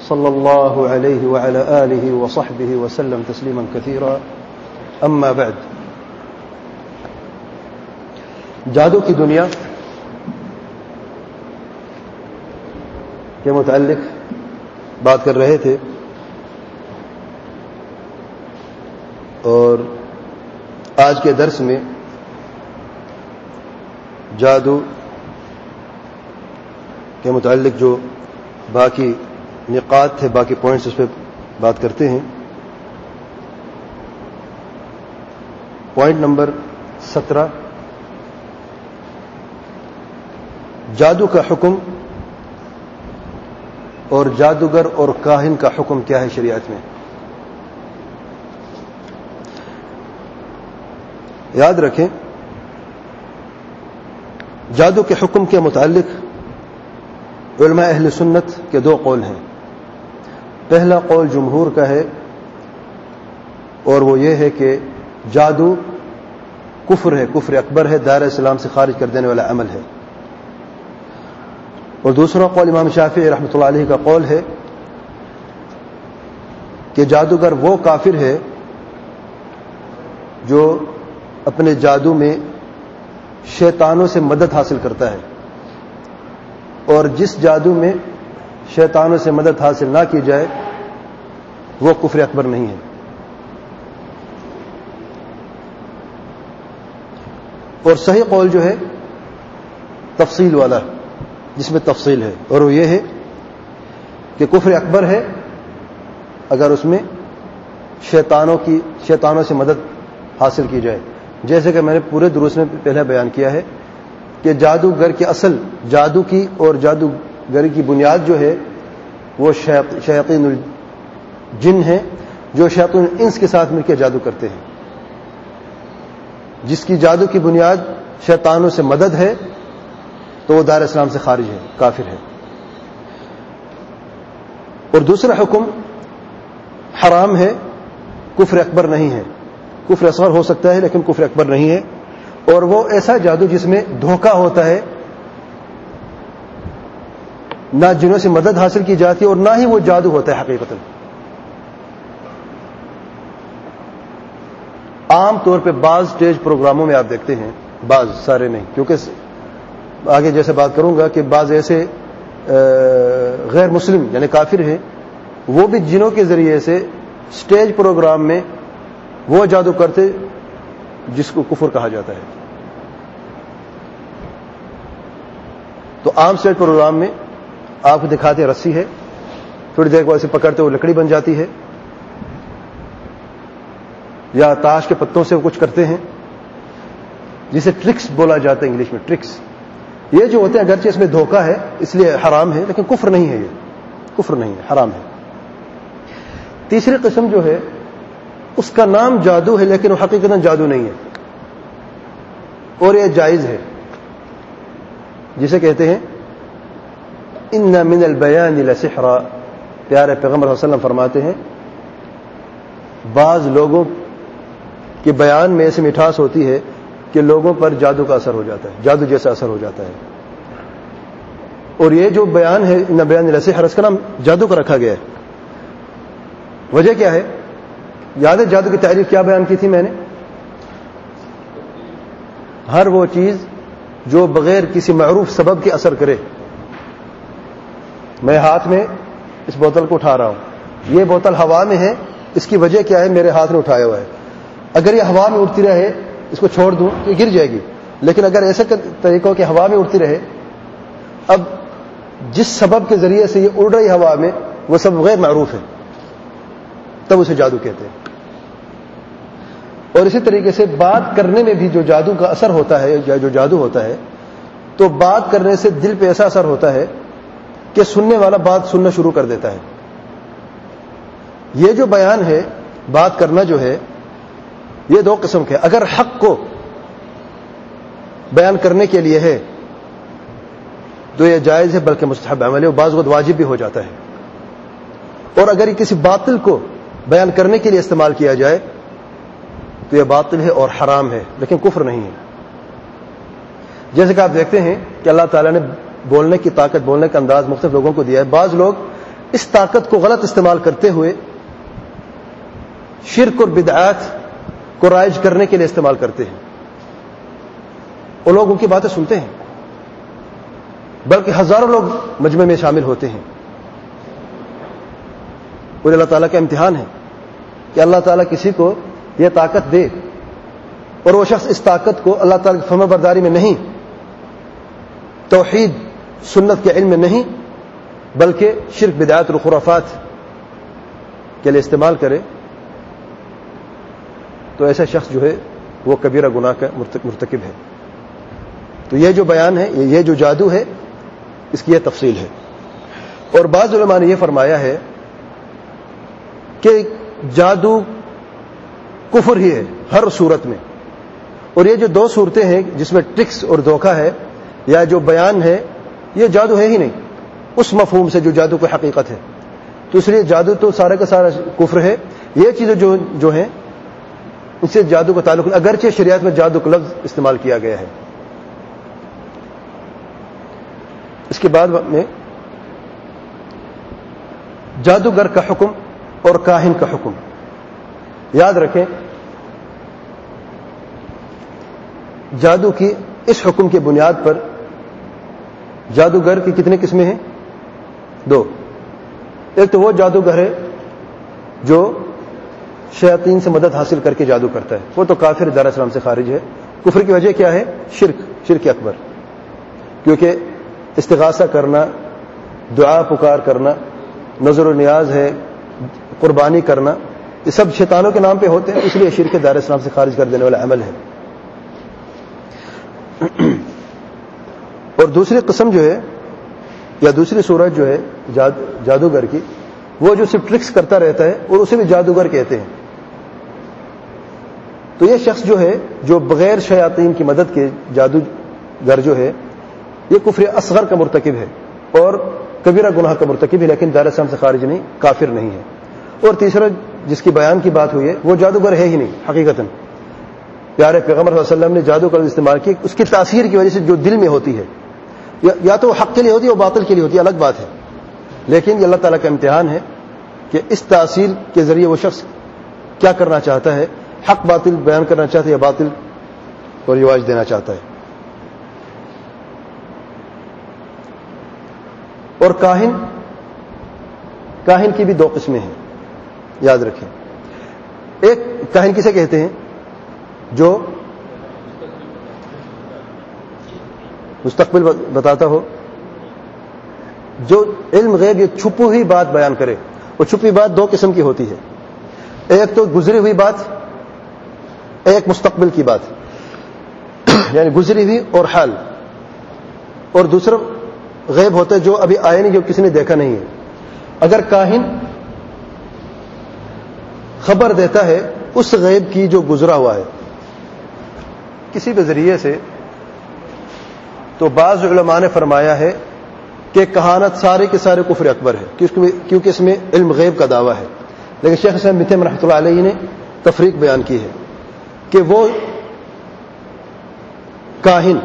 صلى الله عليه وعلى آله وصحبه وسلم تسليما كثيرا. أما بعد. جادو کی دنیا کے متعلق بات کر رہے تھے اور آج کے درس میں جادو کے متعلق جو باقی نقات تھے، باقی پوائنٹس اس پہ بات کرتے ہیں۔ پوائنٹ نمبر سترہ۔ جادو کا حکم اور جادوگر اور کاہن کا حکم کیا ہے شریعت میں؟ یاد رکھیں، جادو کے حکم کے متعلق علماء اہل سنت کے دو قول ہیں۔ پہلا قول جمہور کا ہے اور وہ یہ ہے کہ جادو کفر ہے، کفر اکبر ہے دائر اسلام سے خارج کر دینے والا عمل ہے۔ اور دوسرا قول امام شافی رحمۃ اللہ علیہ کا قول ہے کہ جادوگر وہ کافر ہے جو اپنے جادو میں شیطانوں سے مدد حاصل کرتا ہے۔ اور جس جادو میں شیطانوں سے مدد حاصل نہ کی جائے، وہ کفر اکبر نہیں ہے۔ اور صحیح قول جو ہے، تفصیل والا، جس میں تفصیل ہے۔ اور وہ یہ ہے کہ کفر اکبر ہے اگر اس میں شیطانوں کی، شیطانوں سے مدد حاصل کی جائے۔ جیسے کہ میں نے پورے دروس میں پہلے بیان کیا ہے کہ جادوگر کی اصل، جادو کی اور جادو جادوگر کی بنیاد جو ہے، وہ شیاطین الجن ہیں، جو شیطین الانس کے ساتھ مل کے جادو کرتے ہیں۔ جس کی جادو کی بنیاد شیطانوں سے مدد ہے، تو وہ دار اسلام سے خارج ہے، کافر ہے۔ اور دوسرا حکم، حرام ہے، کفر اکبر نہیں ہے۔ کفر اصغر ہو سکتا ہے، لیکن کفر اکبر نہیں ہے۔ اور وہ ایسا جادو جس میں دھوکہ ہوتا ہے نہ جنہوں سے مدد حاصل کی جاتی ہے اور نہ ہی وہ جادو ہوتا ہے حقیقت عام طور پہ بعض اسٹیج پروگراموں میں آپ دیکھتے ہیں، بعض سارے نہیں، کیونکہ آگے جیسے بات کروں گا کہ بعض ایسے غیر مسلم یعنی کافر ہیں، وہ بھی جنوں کے ذریعے سے اسٹیج پروگرام میں وہ جادو کرتے جس کو کفر کہا جاتا ہے۔ تو عام اسٹیج پروگرام میں آپ کو دکھاتے رسی ہے۔ تھوڑی دیر کو ایسے پکڑتے وہ لکڑی بن جاتی ہے۔ یا تاش کے پتوں سے وہ کچھ کرتے ہیں۔ جسے ٹرکس بولا جاتا ہے انگلش میں، ٹرکس۔ یہ جو ہوتے ہیں، اگرچہ اس میں دھوکہ ہے، اس لیے حرام ہے، لیکن کفر نہیں ہے یہ۔ کفر نہیں ہے، حرام ہے۔ تیسری قسم جو ہے، اس کا نام جادو ہے، لیکن وہ حقیقت جادو نہیں ہے۔ اور یہ جائز ہے۔ جسے کہتے ہیں ان من البیان لسحرا۔ پیارے پیغمبر وسلم فرماتے ہیں، بعض لوگوں کے بیان میں ایسی مٹھاس ہوتی ہے کہ لوگوں پر جادو کا اثر ہو جاتا ہے، جادو جیسا اثر ہو جاتا ہے۔ اور یہ جو بیان ہے ان بیان لسحر اس کا نام جادو کا رکھا گیا ہے۔ وجہ کیا ہے؟ یاد ہے جادو کی تعریف کیا بیان کی تھی میں نے؟ ہر وہ چیز جو بغیر کسی معروف سبب کے اثر کرے۔ میں ہاتھ میں اس بوتل کو اٹھا رہا ہوں۔ یہ بوتل ہوا میں ہے، اس کی وجہ کیا ہے؟ میرے ہاتھ میں اٹھایا ہوا ہے۔ اگر یہ ہوا میں اڑتی رہے، اس کو چھوڑ دوں تو یہ گر جائے گی۔ لیکن اگر ایسے طریقوں کے ہوا میں اڑتی رہے، اب جس سبب کے ذریعے سے یہ اڑ رہی ہوا میں، وہ سب غیر معروف ہے۔ تب اسے جادو کہتے ہیں۔ اور اسی طریقے سے بات کرنے میں بھی جو جادو کا اثر ہوتا ہے جو جادو ہوتا ہے، تو بات کرنے سے دل پہ ایسا اثر ہوتا ہے کہ سننے والا بات سننا شروع کر دیتا ہے۔ یہ جو بیان ہے، بات کرنا جو ہے، یہ دو قسم کے اگر حق کو بیان کرنے کے لیے ہے، تو یہ جائز ہے، بلکہ مستحب عمل ہے بعض وقت واجب بھی ہو جاتا ہے۔ اور اگر یہ کسی باطل کو بیان کرنے کے لیے استعمال کیا جائے، تو یہ باطل ہے اور حرام ہے، لیکن کفر نہیں ہے۔ جیسے کہ آپ دیکھتے ہیں کہ اللہ تعالیٰ نے بولنے کی طاقت، بولنے کا انداز مختلف لوگوں کو دیا ہے۔ بعض لوگ اس طاقت کو غلط استعمال کرتے ہوئے شرک اور بدعات کو رائج کرنے کے لیے استعمال کرتے ہیں۔ وہ لوگ ان کی باتیں سنتے ہیں۔ بلکہ ہزاروں لوگ مجمع میں شامل ہوتے ہیں۔ وہ اللہ تعالیٰ کا امتحان ہے کہ اللہ تعالیٰ کسی کو یہ طاقت دے اور وہ شخص اس طاقت کو اللہ تعالیٰ کی فم برداری میں نہیں، توحید سنت کے علم میں نہیں، بلکہ شرک بدایت الخرافات کے لیے استعمال کرے، تو ایسا شخص جو ہے، وہ کبیرہ گناہ کا مرتکب ہے۔ تو یہ جو بیان ہے، یہ جو جادو ہے، اس کی یہ تفصیل ہے۔ اور بعض علماء نے یہ فرمایا ہے کہ جادو کفر ہی ہے، ہر صورت میں۔ اور یہ جو دو صورتیں ہیں، جس میں ٹرکس اور دھوکہ ہے، یا جو بیان ہے یہ جادو ہے ہی نہیں۔ اس مفہوم سے جو جادو کی حقیقت ہے۔ تو اس لیے جادو تو سارے کا سارا کفر ہے۔ یہ چیزیں جو جو ہیں ان سے جادو کا تعلق اگرچہ شریعت میں جادو کا لفظ استعمال کیا گیا ہے۔ اس کے بعد میں جادوگر کا حکم اور کاہن کا حکم۔ یاد رکھیں، جادو کی اس حکم کی بنیاد پر جادوگر کی کتنی قسمیں ہیں؟ دو۔ ایک تو وہ جادوگر ہے جو شیاطین سے مدد حاصل کر کے جادو کرتا ہے۔ وہ تو کافر دار اسلام سے خارج ہے۔ کفر کی وجہ کیا ہے؟ شرک شرک اکبر۔ کیونکہ استغاثہ کرنا، دعا پکار کرنا، نظر و نیاز ہے، قربانی کرنا، یہ سب شیطانوں کے نام پہ ہوتے ہیں، اس لیے شرک دار اسلام سے خارج کر دینے والا عمل ہے۔ اور دوسری قسم جو ہے، یا دوسری صورت جو ہے جادوگر کی، وہ جو صرف ٹرکس کرتا رہتا ہے اور اسے بھی جادوگر کہتے ہیں۔ تو یہ شخص جو ہے، جو بغیر شیاطین کی مدد کے جادوگر جو ہے، یہ کفر اصغر کا مرتکب ہے اور کبیرہ گناہ کا مرتکب ہے، لیکن دار اسلام سے خارج نہیں، کافر نہیں ہے۔ اور تیسرا، جس کی بیان کی بات ہوئی ہے، وہ جادوگر ہے ہی نہیں حقیقت پیارے پیغمبر صلی اللہ علیہ وسلم نے جادو کا استعمال کی اس کی تاثیر کی وجہ سے جو دل میں ہوتی ہے۔ یا تو حق کے لیے ہوتی ہے، وہ باطل کے لیے ہوتی ہے، الگ بات ہے۔ لیکن یہ اللہ تعالیٰ کا امتحان ہے کہ اس تاثیر کے ذریعے وہ شخص کیا کرنا چاہتا ہے، حق باطل بیان کرنا چاہتا ہے یا باطل کو رواج دینا چاہتا ہے۔ اور کاہن کاہن کی بھی دو قسمیں ہیں، یاد رکھیں۔ ایک کاہن کسے کہتے ہیں؟ جو مستقبل بتاتا ہو۔ جو علم غیب یہ چھپی ہوئی بات بیان کرے، وہ چھپی بات دو قسم کی ہوتی ہے۔ ایک تو گزری ہوئی بات، ایک مستقبل کی بات۔ یعنی گزری ہوئی اور حال۔ اور دوسرا غیب ہوتا ہے جو ابھی آئے نہیں، جو کسی نے دیکھا نہیں ہے۔ اگر کاہن خبر دیتا ہے، اس غیب کی جو گزرا ہوا ہے، کسی بھی ذریعے سے تو بعض علماء نے فرمایا ہے کہ کہانت سارے کے سارے کفر اکبر ہے کیونکہ اس میں علم غیب کا دعویٰ ہے۔ لیکن شیخ حسین متم رحمۃ اللہ علیہ نے تفریق بیان کی ہے کہ وہ کاہن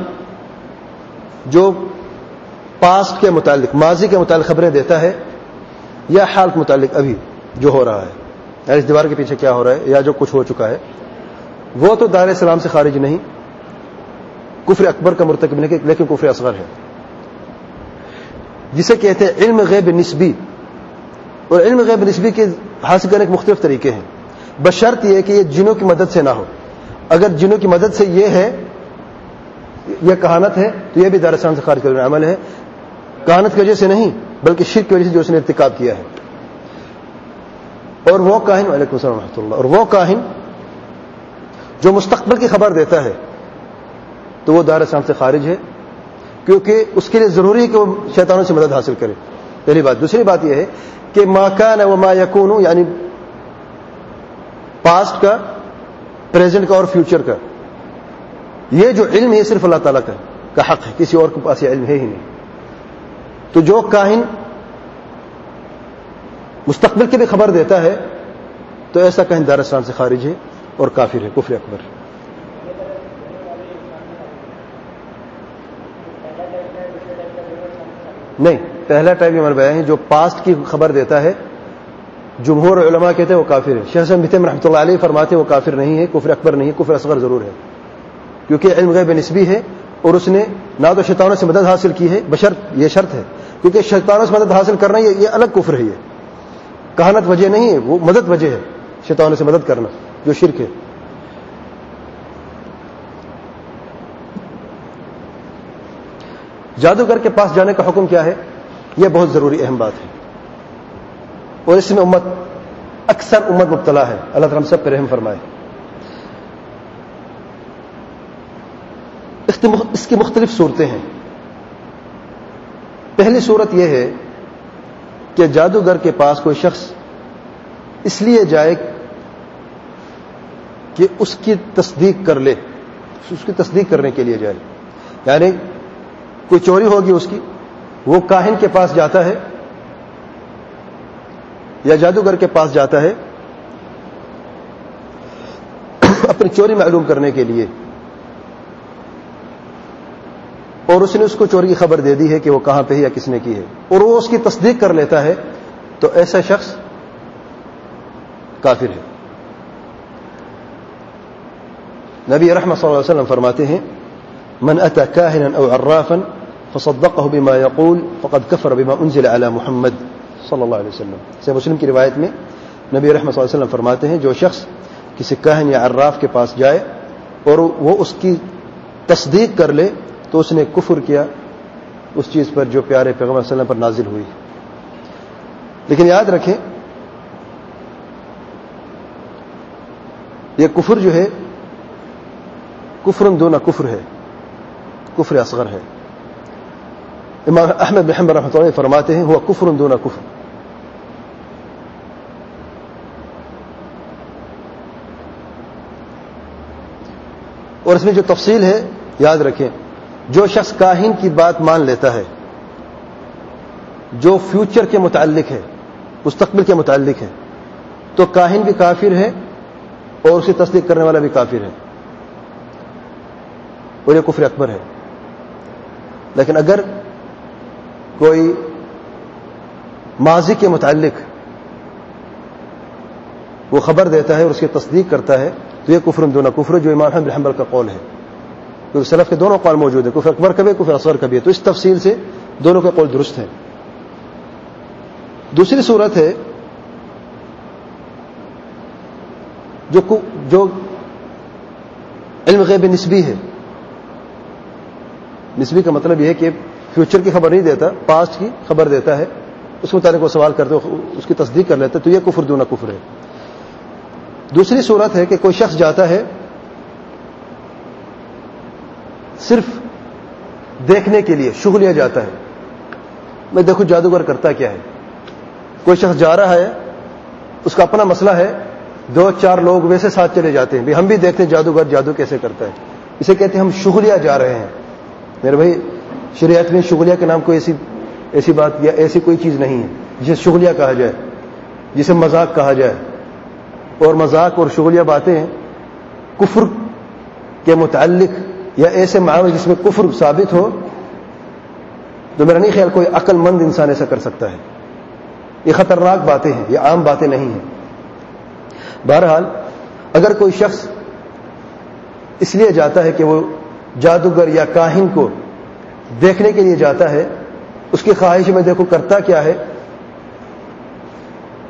جو پاسٹ کے متعلق، ماضی کے متعلق خبریں دیتا ہے، یا حال کے متعلق ابھی جو ہو رہا ہے۔ یا اس دیوار کے پیچھے کیا ہو رہا ہے، یا جو کچھ ہو چکا ہے۔ وہ تو دار اسلام سے خارج نہیں کفر اکبر کا مرتکب نہیں، لیکن کفر اصغر ہے۔ جسے کہتے ہیں علم غیب نسبی۔ اور علم غیب نسبی کے حاصل کرنے کے مختلف طریقے ہیں۔ بشرط یہ کہ یہ جنوں کی مدد سے نہ ہو۔ اگر جنوں کی مدد سے یہ ہے، یہ کہانت ہے، تو یہ بھی دارستان سے خارج کرنے عمل ہے۔ کہانت کی وجہ سے نہیں، بلکہ شرک کی وجہ سے جو اس نے ارتکاب کیا ہے۔ اور وہ کاہن، وعلیکم السلام ورحمۃ اللہ۔ اور وہ کاہن جو مستقبل کی خبر دیتا ہے۔ تو وہ دار اسلام سے خارج ہے، کیونکہ اس کے لیے ضروری ہے کہ وہ شیطانوں سے مدد حاصل کرے۔ پہلی بات۔ دوسری بات یہ ہے کہ ماں یعنی کا نہ وہ ما یقون یعنی پاسٹ کا پریزنٹ کا اور فیوچر کا۔ یہ جو علم ہے صرف اللہ تعالیٰ کا کا حق ہے۔ کسی اور کے پاس یہ علم ہے ہی نہیں۔ تو جو کاہن مستقبل کی بھی خبر دیتا ہے، تو ایسا کہیں دارستان سے خارج ہے اور کافر ہے، کفر اکبر۔ نہیں، پہلا ٹائپ ہمارے بیان ہے، جو پاسٹ کی خبر دیتا ہے، جمہور علماء کہتے ہیں وہ کافر ہے۔ شیخ متم رحمۃ اللہ علیہ فرماتے ہیں وہ کافر نہیں ہے، کفر اکبر نہیں ہے، کفر اصغر ضرور ہے۔ کیونکہ علم غیب نسبی ہے اور اس نے نہ تو شیطانوں سے مدد حاصل کی ہے بشرط یہ شرط ہے۔ کیونکہ شیطانوں سے مدد حاصل کرنا یہ الگ کفر ہے یہ۔ کہانت وجہ نہیں ہے، وہ مدد وجہ ہے شیطانوں سے مدد کرنا، جو شرک ہے۔ جادوگر کے پاس جانے کا حکم کیا ہے؟ یہ بہت ضروری اہم بات ہے۔ اور اس میں امت، اکثر امت مبتلا ہے۔ اللہ تعالیٰ سب پہ رحم فرمائے۔ اس کی مختلف صورتیں ہیں۔ پہلی صورت یہ ہے کہ جادوگر کے پاس کوئی شخص اس لیے جائے کہ اس کی تصدیق کر لے، اس کی تصدیق کرنے کے لیے جائے۔ یعنی کوئی چوری ہوگی اس کی، وہ کاہن کے پاس جاتا ہے یا جادوگر کے پاس جاتا ہے اپنی چوری معلوم کرنے کے لیے، اور اس نے اس کو چوری کی خبر دے دی ہے کہ وہ کہاں پہ ہے یا کس نے کی ہے، اور وہ اس کی تصدیق کر لیتا ہے تو ایسا شخص کافر ہے۔ نبی رحمت صلی اللہ علیہ وسلم فرماتے ہیں، من اتى كاهنا او عرافا فصدقه بما يقول فقد كفر بما انزل على محمد صلی اللہ علیہ وسلم. سے مسلم کی روایت میں نبی رحمت صلی اللہ علیہ وسلم فرماتے ہیں، جو شخص کسی کاہن یا عراف کے پاس جائے اور وہ اس کی تصدیق کر لے تو اس نے کفر کیا، اس چیز پر جو پیارے پیغمبر صلی اللہ علیہ وسلم پر نازل ہوئی۔ لیکن یاد رکھیں، یہ کفر جو ہے، کفر دونہ کفر ہے، کفر اصغر ہے۔ امام احمد محمد رحمۃ اللہ فرماتے ہیں وہ کفر دونہ کفر. اور اس میں جو تفصیل ہے، یاد رکھیں، جو شخص کاہن کی بات مان لیتا ہے، جو فیوچر کے متعلق ہے، مستقبل کے متعلق ہے، تو کاہن بھی کافر ہے اور اسے تصدیق کرنے والا بھی کافر ہے۔ اور یہ کفر اکبر ہے۔ لیکن اگر کوئی ماضی کے متعلق وہ خبر دیتا ہے اور اس کی تصدیق کرتا ہے، تو یہ کفر دونوں کفر جو امام حمد حمبل کا قول ہے۔ کیونکہ سلف کے دونوں قول موجود ہیں، کفر اکبر کبھی کفر اصغر کبھی ہے۔ تو اس تفصیل سے دونوں کے قول درست ہیں۔ دوسری صورت ہے، جو جو علم غیب نسبی ہے۔ نسبی کا مطلب یہ ہے کہ فیوچر کی خبر نہیں دیتا پاسٹ کی خبر دیتا ہے، اس متعلق وہ سوال کرتے، اس کی تصدیق کر لیتے، تو یہ کفر دونا کفر ہے۔ دوسری صورت ہے کہ کوئی شخص جاتا ہے صرف دیکھنے کے لیے شغلیہ جاتا ہے۔ میں دیکھوں جادوگر کرتا کیا ہے۔ کوئی شخص جا رہا ہے، اس کا اپنا مسئلہ ہے، دو چار لوگ ویسے ساتھ چلے جاتے ہیں، بھی ہم بھی دیکھتے ہیں جادوگر جادو کیسے کرتا ہے۔ اسے کہتے ہیں ہم شغلیہ جا رہے ہیں۔ میرے بھائی شریعت میں شغلیہ کے نام کوئی ایسی ایسی بات یا ایسی کوئی چیز نہیں ہے، جسے شغلیہ کہا جائے، جسے مذاق کہا جائے۔ اور مذاق اور شغلیہ باتیں کفر کے متعلق یا ایسے معاملے جس میں کفر ثابت ہو، تو میرا نہیں خیال کوئی عقل مند انسان ایسا کر سکتا ہے۔ یہ خطرناک باتیں ہیں، یہ عام باتیں نہیں ہیں۔ بہرحال، اگر کوئی شخص اس لیے جاتا ہے کہ وہ جادوگر یا کاہن کو دیکھنے کے لیے جاتا ہے، اس کی خواہش میں دیکھو کرتا کیا ہے،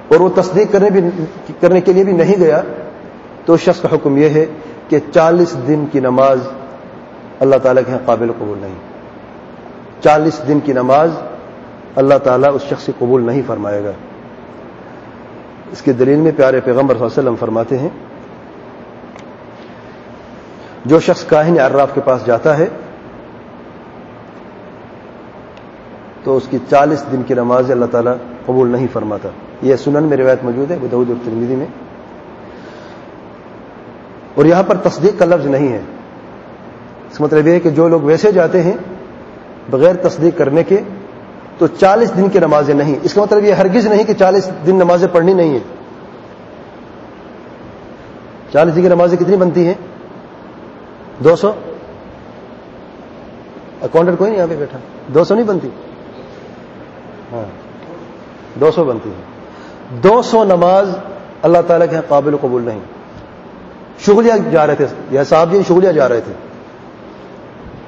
اور وہ تصدیق کرنے بھی، کرنے کے لیے بھی نہیں گیا، تو شخص کا حکم یہ ہے کہ چالیس دن کی نماز اللہ تعالیٰ کے قابل قبول نہیں۔ چالیس دن کی نماز اللہ تعالیٰ اس شخص سے قبول نہیں فرمائے گا۔ اس کی دلیل میں پیارے پیغمبر صلی اللہ علیہ وسلم فرماتے ہیں، جو شخص کاہن عراف کے پاس جاتا ہے تو اس کی چالیس دن کی نماز اللہ تعالیٰ قبول نہیں فرماتا۔ یہ سنن میں روایت موجود ہے بدعود اور ترمیدی میں۔ اور یہاں پر تصدیق کا لفظ نہیں ہے۔ اس کا مطلب یہ ہے کہ جو لوگ ویسے جاتے ہیں بغیر تصدیق کرنے کے، تو چالیس دن کی نمازیں نہیں۔ اس کا مطلب یہ ہرگز نہیں کہ چالیس دن نمازیں پڑھنی نہیں ہیں۔ چالیس دن کی نمازیں کتنی بنتی ہیں؟ دو سو؟ اکاؤنٹنٹ کوئی نہیں یہاں پہ بیٹھا۔ دو سو نہیں بنتی۔ ہاں۔ دو سو بنتی ہے دو سو نماز اللہ تعالیٰ کے قابل قبول نہیں۔ شغلیہ جا رہے تھے۔ یا صاحب جی شغلیہ جا رہے تھے۔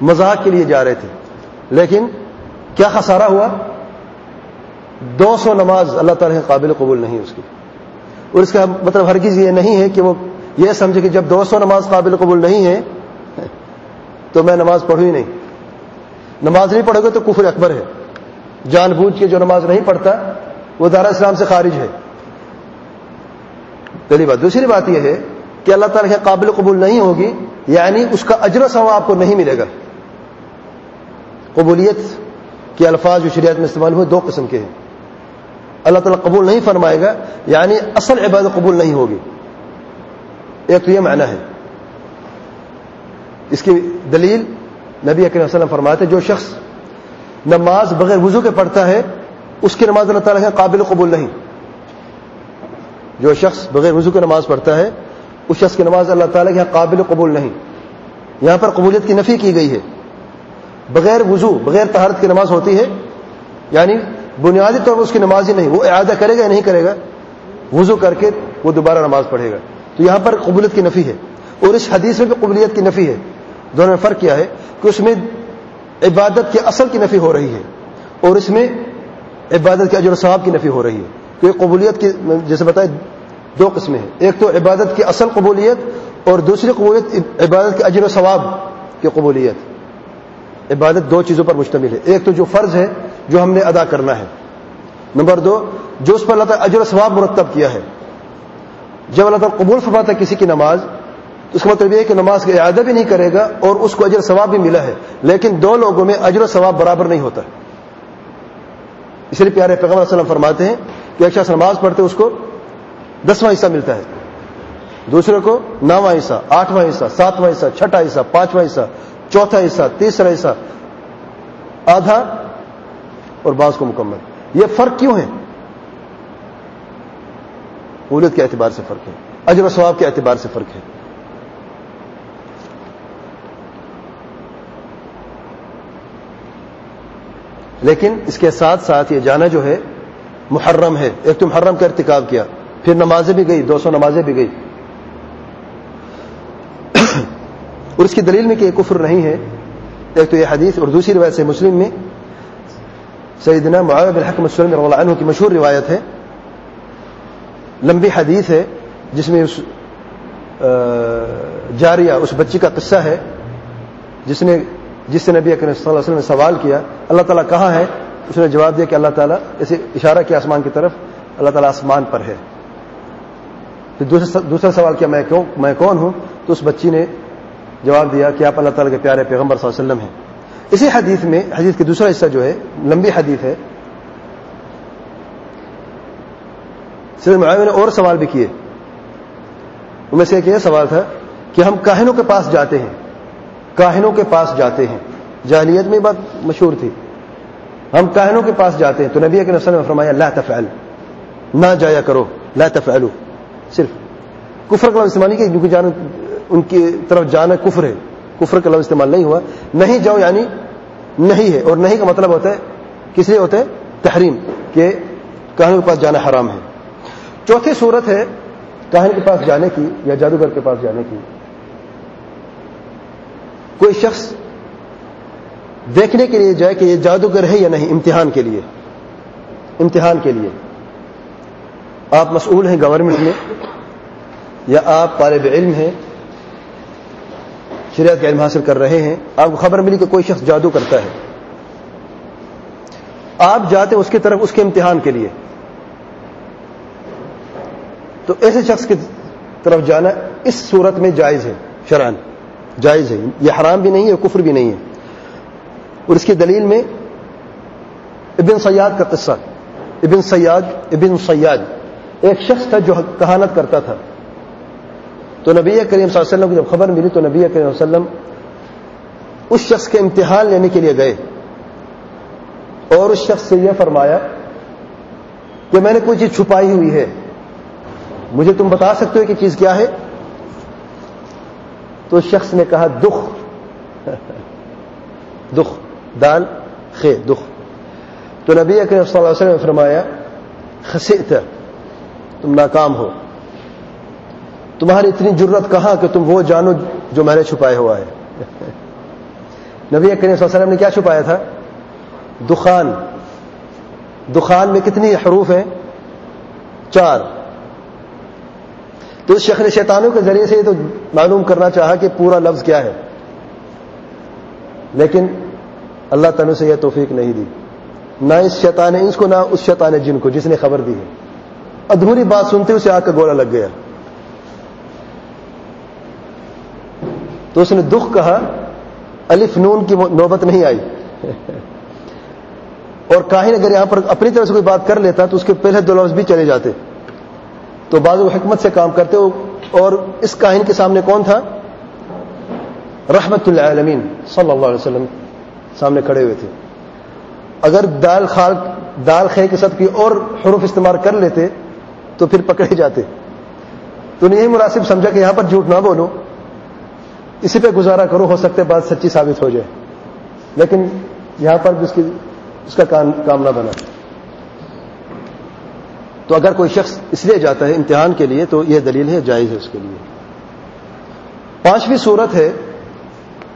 مذاق کے لیے جا رہے تھے۔ لیکن کیا خسارہ ہوا؟ دو سو نماز اللہ تعالیٰ کے قابل قبول نہیں اس کی۔ اور اس کا مطلب ہرگز یہ نہیں ہے کہ وہ یہ سمجھے کہ جب دو سو نماز قابل قبول نہیں ہے، تو میں نماز پڑھوں ہی نہیں۔ نماز نہیں پڑھو گے تو کفر اکبر ہے۔ جان بوجھ کے جو نماز نہیں پڑھتا، وہ دار اسلام سے خارج ہے۔ پہلی بات۔ دوسری بات یہ ہے کہ اللہ تعالیٰ کے قابل قبول نہیں ہوگی یعنی اس کا اجر و ثواب آپ کو نہیں ملے گا۔ قبولیت کے الفاظ جو شریعت میں استعمال ہوئے دو قسم کے ہیں۔ اللہ تعالیٰ قبول نہیں فرمائے گا یعنی اصل عبادت قبول نہیں ہوگی۔ ایک تو یہ معنی ہے۔ اس کی دلیل نبی اکرم وسلم فرماتے جو شخص نماز بغیر وضو کے پڑھتا ہے، اس کی نماز اللہ تعالیٰ کے قابل قبول نہیں۔ جو شخص بغیر وضو کی نماز پڑھتا ہے، اس شخص کی نماز اللہ تعالیٰ کے قابل قبول نہیں۔ یہاں پر قبولیت کی نفی کی گئی ہے۔ بغیر وضو، بغیر تہارت کی نماز ہوتی ہے یعنی بنیادی طور پر اس کی نماز ہی نہیں، وہ اعادہ کرے گا یا نہیں کرے گا، وضو کر کے وہ دوبارہ نماز پڑھے گا۔ تو یہاں پر قبولیت کی نفی ہے۔ اور اس حدیث میں بھی قبولیت کی نفی ہے۔ دونوں میں فرق کیا ہے کہ اس میں عبادت کے اصل کی نفی ہو رہی ہے اور اس میں عبادت کے اجر و ثواب کی نفی ہو رہی ہے تو یہ قبولیت کی جیسے بتائے دو قسمیں ہیں۔ ایک تو عبادت کی اصل قبولیت اور دوسری قبولیت عبادت کے اجر و ثواب کی قبولیت۔ عبادت دو چیزوں پر مشتمل ہے۔ ایک تو جو فرض ہے، جو ہم نے ادا کرنا ہے۔ نمبر دو، جو اس پر اللہ تعالیٰ اجر و ثواب مرتب کیا ہے۔ جب اللہ تعالیٰ قبول فرماتا ہے کسی کی نماز اس کا مطلب یہ ہے کہ نماز کا اعادہ بھی نہیں کرے گا اور اس کو اجر ثواب بھی ملا ہے، لیکن دو لوگوں میں اجر و ثواب برابر نہیں ہوتا۔ اس لیے پیارے پیغمبر وسلم فرماتے ہیں کہ ایک شخص نماز پڑھتے اس کو دسواں حصہ ملتا ہے۔ دوسرے کو نواں حصہ، آٹھواں حصہ، ساتواں حصہ، چھٹا حصہ، پانچواں حصہ، چوتھا حصہ، تیسرا حصہ۔ آدھا اور بعض کو مکمل۔ یہ فرق کیوں ہے؟ قبولیت کے اعتبار سے فرق ہے، اجر و ثواب کے اعتبار سے فرق ہے۔ لیکن اس کے ساتھ ساتھ یہ جانا جو ہے محرم ہے۔ ایک تو محرم کا ارتکاب کیا، پھر نمازیں بھی گئی، دو سو نمازیں بھی گئی۔ اور اس کی دلیل میں کہ یہ کفر نہیں ہے، ایک تو یہ حدیث اور دوسری روایت سے مسلم میں سیدنا معاویہ بن حکم رضی اللہ عنہ کی مشہور روایت ہے۔ لمبی حدیث ہے جس میں اس جاریہ، اس بچی کا قصہ ہے، جس نے جس سے نبی اکرم صلی اللہ علیہ وسلم نے سوال کیا، اللہ تعالیٰ کہاں ہے؟ اس نے جواب دیا کہ اللہ تعالیٰ اسے اشارہ کیا آسمان کی طرف، اللہ تعالیٰ آسمان پر ہے۔ پھر دوسرا سوال کیا، میں کیوں، میں کون ہوں؟ تو اس بچی نے جواب دیا کہ آپ اللہ تعالیٰ کے پیارے پیغمبر صلی اللہ علیہ وسلم ہیں۔ اسی حدیث میں، حدیث کا دوسرا حصہ جو ہے، لمبی حدیث ہے۔ صرف معاویہ نے اور سوال بھی کیے۔ ان میں سے ایک یہ سوال تھا کہ ہم کاہنوں کے پاس جاتے ہیں۔ کاہنوں کے پاس جاتے ہیں۔ جاہلیت میں بات مشہور تھی۔ ہم کاہنوں کے پاس جاتے ہیں۔ تو نبی کے نسل میں فرمایا، لا تفعل نہ جایا کرو۔ لا تفعلو صرف کفر کا لفظ استعمال نہیں کیونکہ جان، ان کی طرف جانا کفر ہے۔ کفر کا لفظ استعمال نہیں ہوا۔ نہیں جاؤ یعنی نہیں ہے۔ اور نہیں کا مطلب ہوتا ہے، کس لیے ہوتا ہے؟ تحریم، کہ کاہنوں کے پاس جانا حرام ہے۔ چوتھی صورت ہے کاہن کے پاس جانے کی یا جادوگر کے پاس جانے کی۔ کوئی شخص دیکھنے کے لیے جائے کہ یہ جادوگر ہے یا نہیں، امتحان کے لیے۔ امتحان کے لیے۔ آپ مسئول ہیں گورنمنٹ میں یا آپ طالب علم ہیں، شریعت کا علم حاصل کر رہے ہیں، آپ کو خبر ملی کہ کوئی شخص جادو کرتا ہے۔ آپ جاتے اس کی طرف، اس کے امتحان کے لیے۔ تو ایسے شخص کی طرف جانا اس صورت میں جائز ہے شران جائز ہے۔ یہ حرام بھی نہیں ہے، کفر بھی نہیں ہے۔ اور اس کی دلیل میں ابن سیاد کا قصہ۔ ابن سیاد ابن سیاد۔ ایک شخص تھا جو کہانت کرتا تھا۔ تو نبی کریم صلی اللہ علیہ وسلم کو جب خبر ملی تو نبی کریم صلی اللہ علیہ وسلم اس شخص کے امتحان لینے کے لیے گئے۔ اور اس شخص سے یہ فرمایا کہ میں نے کوئی چیز چھپائی ہوئی ہے۔ مجھے تم بتا سکتے ہو کہ چیز کیا ہے؟ تو اس شخص نے کہا دکھ دکھ دال خے دکھ تو نبی اکرم صلی اللہ علیہ وسلم نے فرمایا خسیت تم ناکام ہو. تمہاری اتنی جرت کہاں کہ تم وہ جانو جو میں نے چھپایا ہوا ہے؟ نبی کریم صلی اللہ علیہ وسلم نے کیا چھپایا تھا؟ دخان. دخان میں کتنی حروف ہیں؟ چار. تو اس شخص نے شیطانوں کے ذریعے سے یہ تو معلوم کرنا چاہا کہ پورا لفظ کیا ہے۔ لیکن اللہ تعالیٰ سے یہ توفیق نہیں دی۔ نہ اس شیطان اس کو، نہ اس شیطان جن کو، جس نے خبر دی ہے۔ ادھوری بات سنتے اسے آگ کا گولا لگ گیا۔ تو اس نے دکھ کہا، الف نون کی نوبت نہیں آئی۔ اور کاہن اگر یہاں پر اپنی طرف سے کوئی بات کر لیتا تو اس کے پہلے دو لفظ بھی چلے جاتے۔ تو بعض وہ حکمت سے کام کرتے ہو۔ اور اس کاہن کے سامنے کون تھا؟ رحمت العالمین صلی اللہ علیہ وسلم سامنے کھڑے ہوئے تھے۔ اگر دال خال، دال خے کے ساتھ کی اور حروف استعمال کر لیتے تو پھر پکڑے جاتے۔ تو نہیں مناسب سمجھا کہ یہاں پر جھوٹ نہ بولو۔ اسی پہ گزارا کرو، ہو سکتے بات سچی ثابت ہو جائے۔ لیکن یہاں پر بھی اس کی، اس کا کام نہ بنا۔ تو اگر کوئی شخص اس لیے جاتا ہے امتحان کے لیے، تو یہ دلیل ہے، جائز ہے اس کے لیے۔ پانچویں صورت ہے،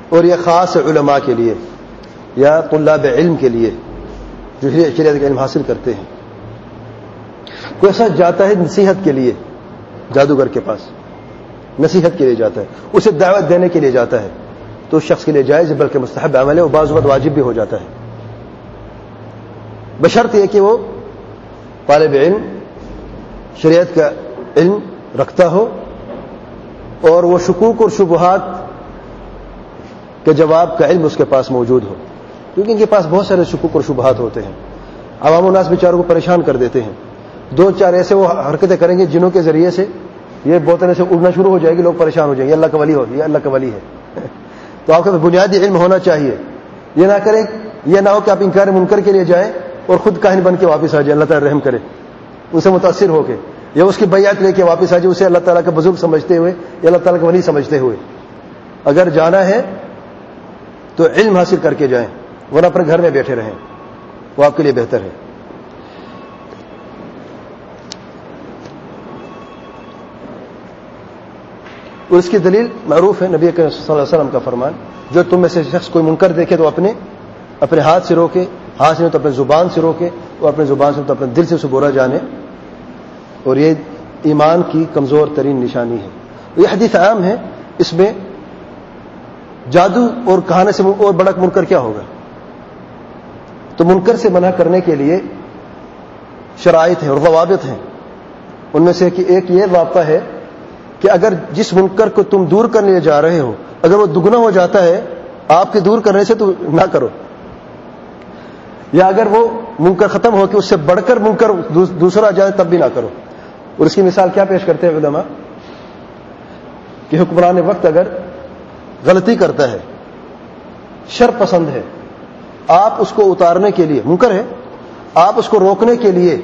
اور یہ خاص علماء کے لیے، یا طلاب علم کے لیے، جو شریعت کا علم حاصل کرتے ہیں۔ کوئی ایسا جاتا ہے نصیحت کے لیے، جادوگر کے پاس، نصیحت کے لیے جاتا ہے، اسے دعوت دینے کے لیے جاتا ہے، تو اس شخص کے لیے جائز بلکہ مستحب عمل ہے وہ بعض وقت واجب بھی ہو جاتا ہے۔ بشرط یہ کہ وہ طالب علم شریعت کا علم رکھتا ہو اور وہ شکوک اور شبہات کے جواب کا علم اس کے پاس موجود ہو۔ کیونکہ ان کے پاس بہت سارے شکوک اور شبہات ہوتے ہیں۔ عوام الناس بیچاروں کو پریشان کر دیتے ہیں۔ دو چار ایسے وہ حرکتیں کریں گے جنہوں کے ذریعے سے یہ بوتلیں سے اڑنا شروع ہو جائے گی، لوگ پریشان ہو جائیں گے۔ اللہ کا ولی ہو، یہ اللہ کا ولی ہے۔ تو آپ کا بنیادی علم ہونا چاہیے۔ یہ نہ کریں، یہ نہ ہو کہ آپ انکار منکر کے لیے جائیں اور خود کاہن بن کے واپس آ جائے اللہ تعالیٰ رحم کرے۔ اسے متاثر ہو کے، یا اس کی بیعت لے کے واپس آ جائے، اسے اللہ تعالیٰ کا بزرگ سمجھتے ہوئے، یا اللہ تعالیٰ کا ولی سمجھتے ہوئے۔ اگر جانا ہے تو علم حاصل کر کے جائیں، ورنہ اپنے گھر میں بیٹھے رہیں۔ وہ آپ کے لیے بہتر ہے۔ اور اس کی دلیل معروف ہے نبی صلی اللہ علیہ وسلم کا فرمان، جو تم میں سے شخص کوئی منکر دیکھے تو اپنے اپنے ہاتھ سے روکے ہاتھ سے تو اپنے زبان سے روکے اور اپنے زبان سے تو اپنے دل سے اسے برا جانے۔ اور یہ ایمان کی کمزور ترین نشانی ہے۔ یہ حدیث عام ہے۔ اس میں جادو اور کہانے سے اور بڑا منکر کیا ہوگا؟ تو منکر سے منع کرنے کے لیے شرائط ہیں اور ضوابط ہیں۔ ان میں سے ایک یہ رابطہ ہے کہ اگر جس منکر کو تم دور کرنے جا رہے ہو، اگر وہ دگنا ہو جاتا ہے، آپ کے دور کرنے سے تو نہ کرو۔ یا اگر وہ منکر ختم ہو کے اس سے بڑھ کر منکر دوسرا جائے تب بھی نہ کرو۔ اور اس کی مثال کیا پیش کرتے ہیں علماء؟ کہ حکمران وقت اگر غلطی کرتا ہے، شر پسند ہے، آپ اس کو اتارنے کے لیے، منکر ہے، آپ اس کو روکنے کے لیے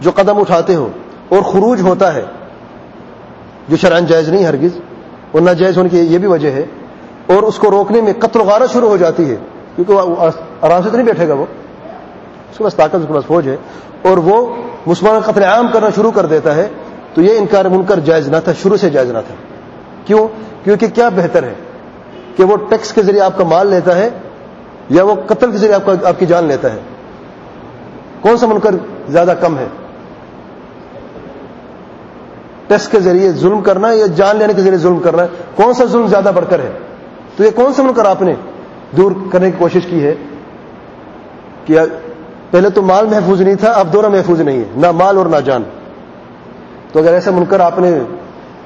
جو قدم اٹھاتے ہو اور خروج ہوتا ہے، جو شرائن جائز نہیں ہرگز، اور ناجائز ہونے کی یہ بھی وجہ ہے، اور اس کو روکنے میں قتل و غارت شروع ہو جاتی ہے، کیونکہ آرام سے تو نہیں بیٹھے گا وہ۔ اس کے پاس طاقت، اس کے پاس فوج ہے۔ اور وہ مسلمان قتل عام کرنا شروع کر دیتا ہے، تو یہ انکار منکر جائز نہ تھا، شروع سے جائز نہ تھا۔ کیوں؟ کیونکہ کیا بہتر ہے کہ وہ ٹیکس کے ذریعے آپ کا مال لیتا ہے یا وہ قتل کے ذریعے آپ آپ کی جان لیتا ہے؟ کون سا منکر زیادہ کم ہے؟ ٹیکس کے ذریعے ظلم کرنا یا جان لینے کے ذریعے ظلم کرنا؟ کون سا ظلم زیادہ بڑھ کر ہے؟ تو یہ کون سا منکر آپ نے دور کرنے کی کوشش کی ہے؟ کہ پہلے تو مال محفوظ نہیں تھا، اب دونوں محفوظ نہیں ہے، نہ مال اور نہ جان۔ تو اگر ایسا منکر آپ نے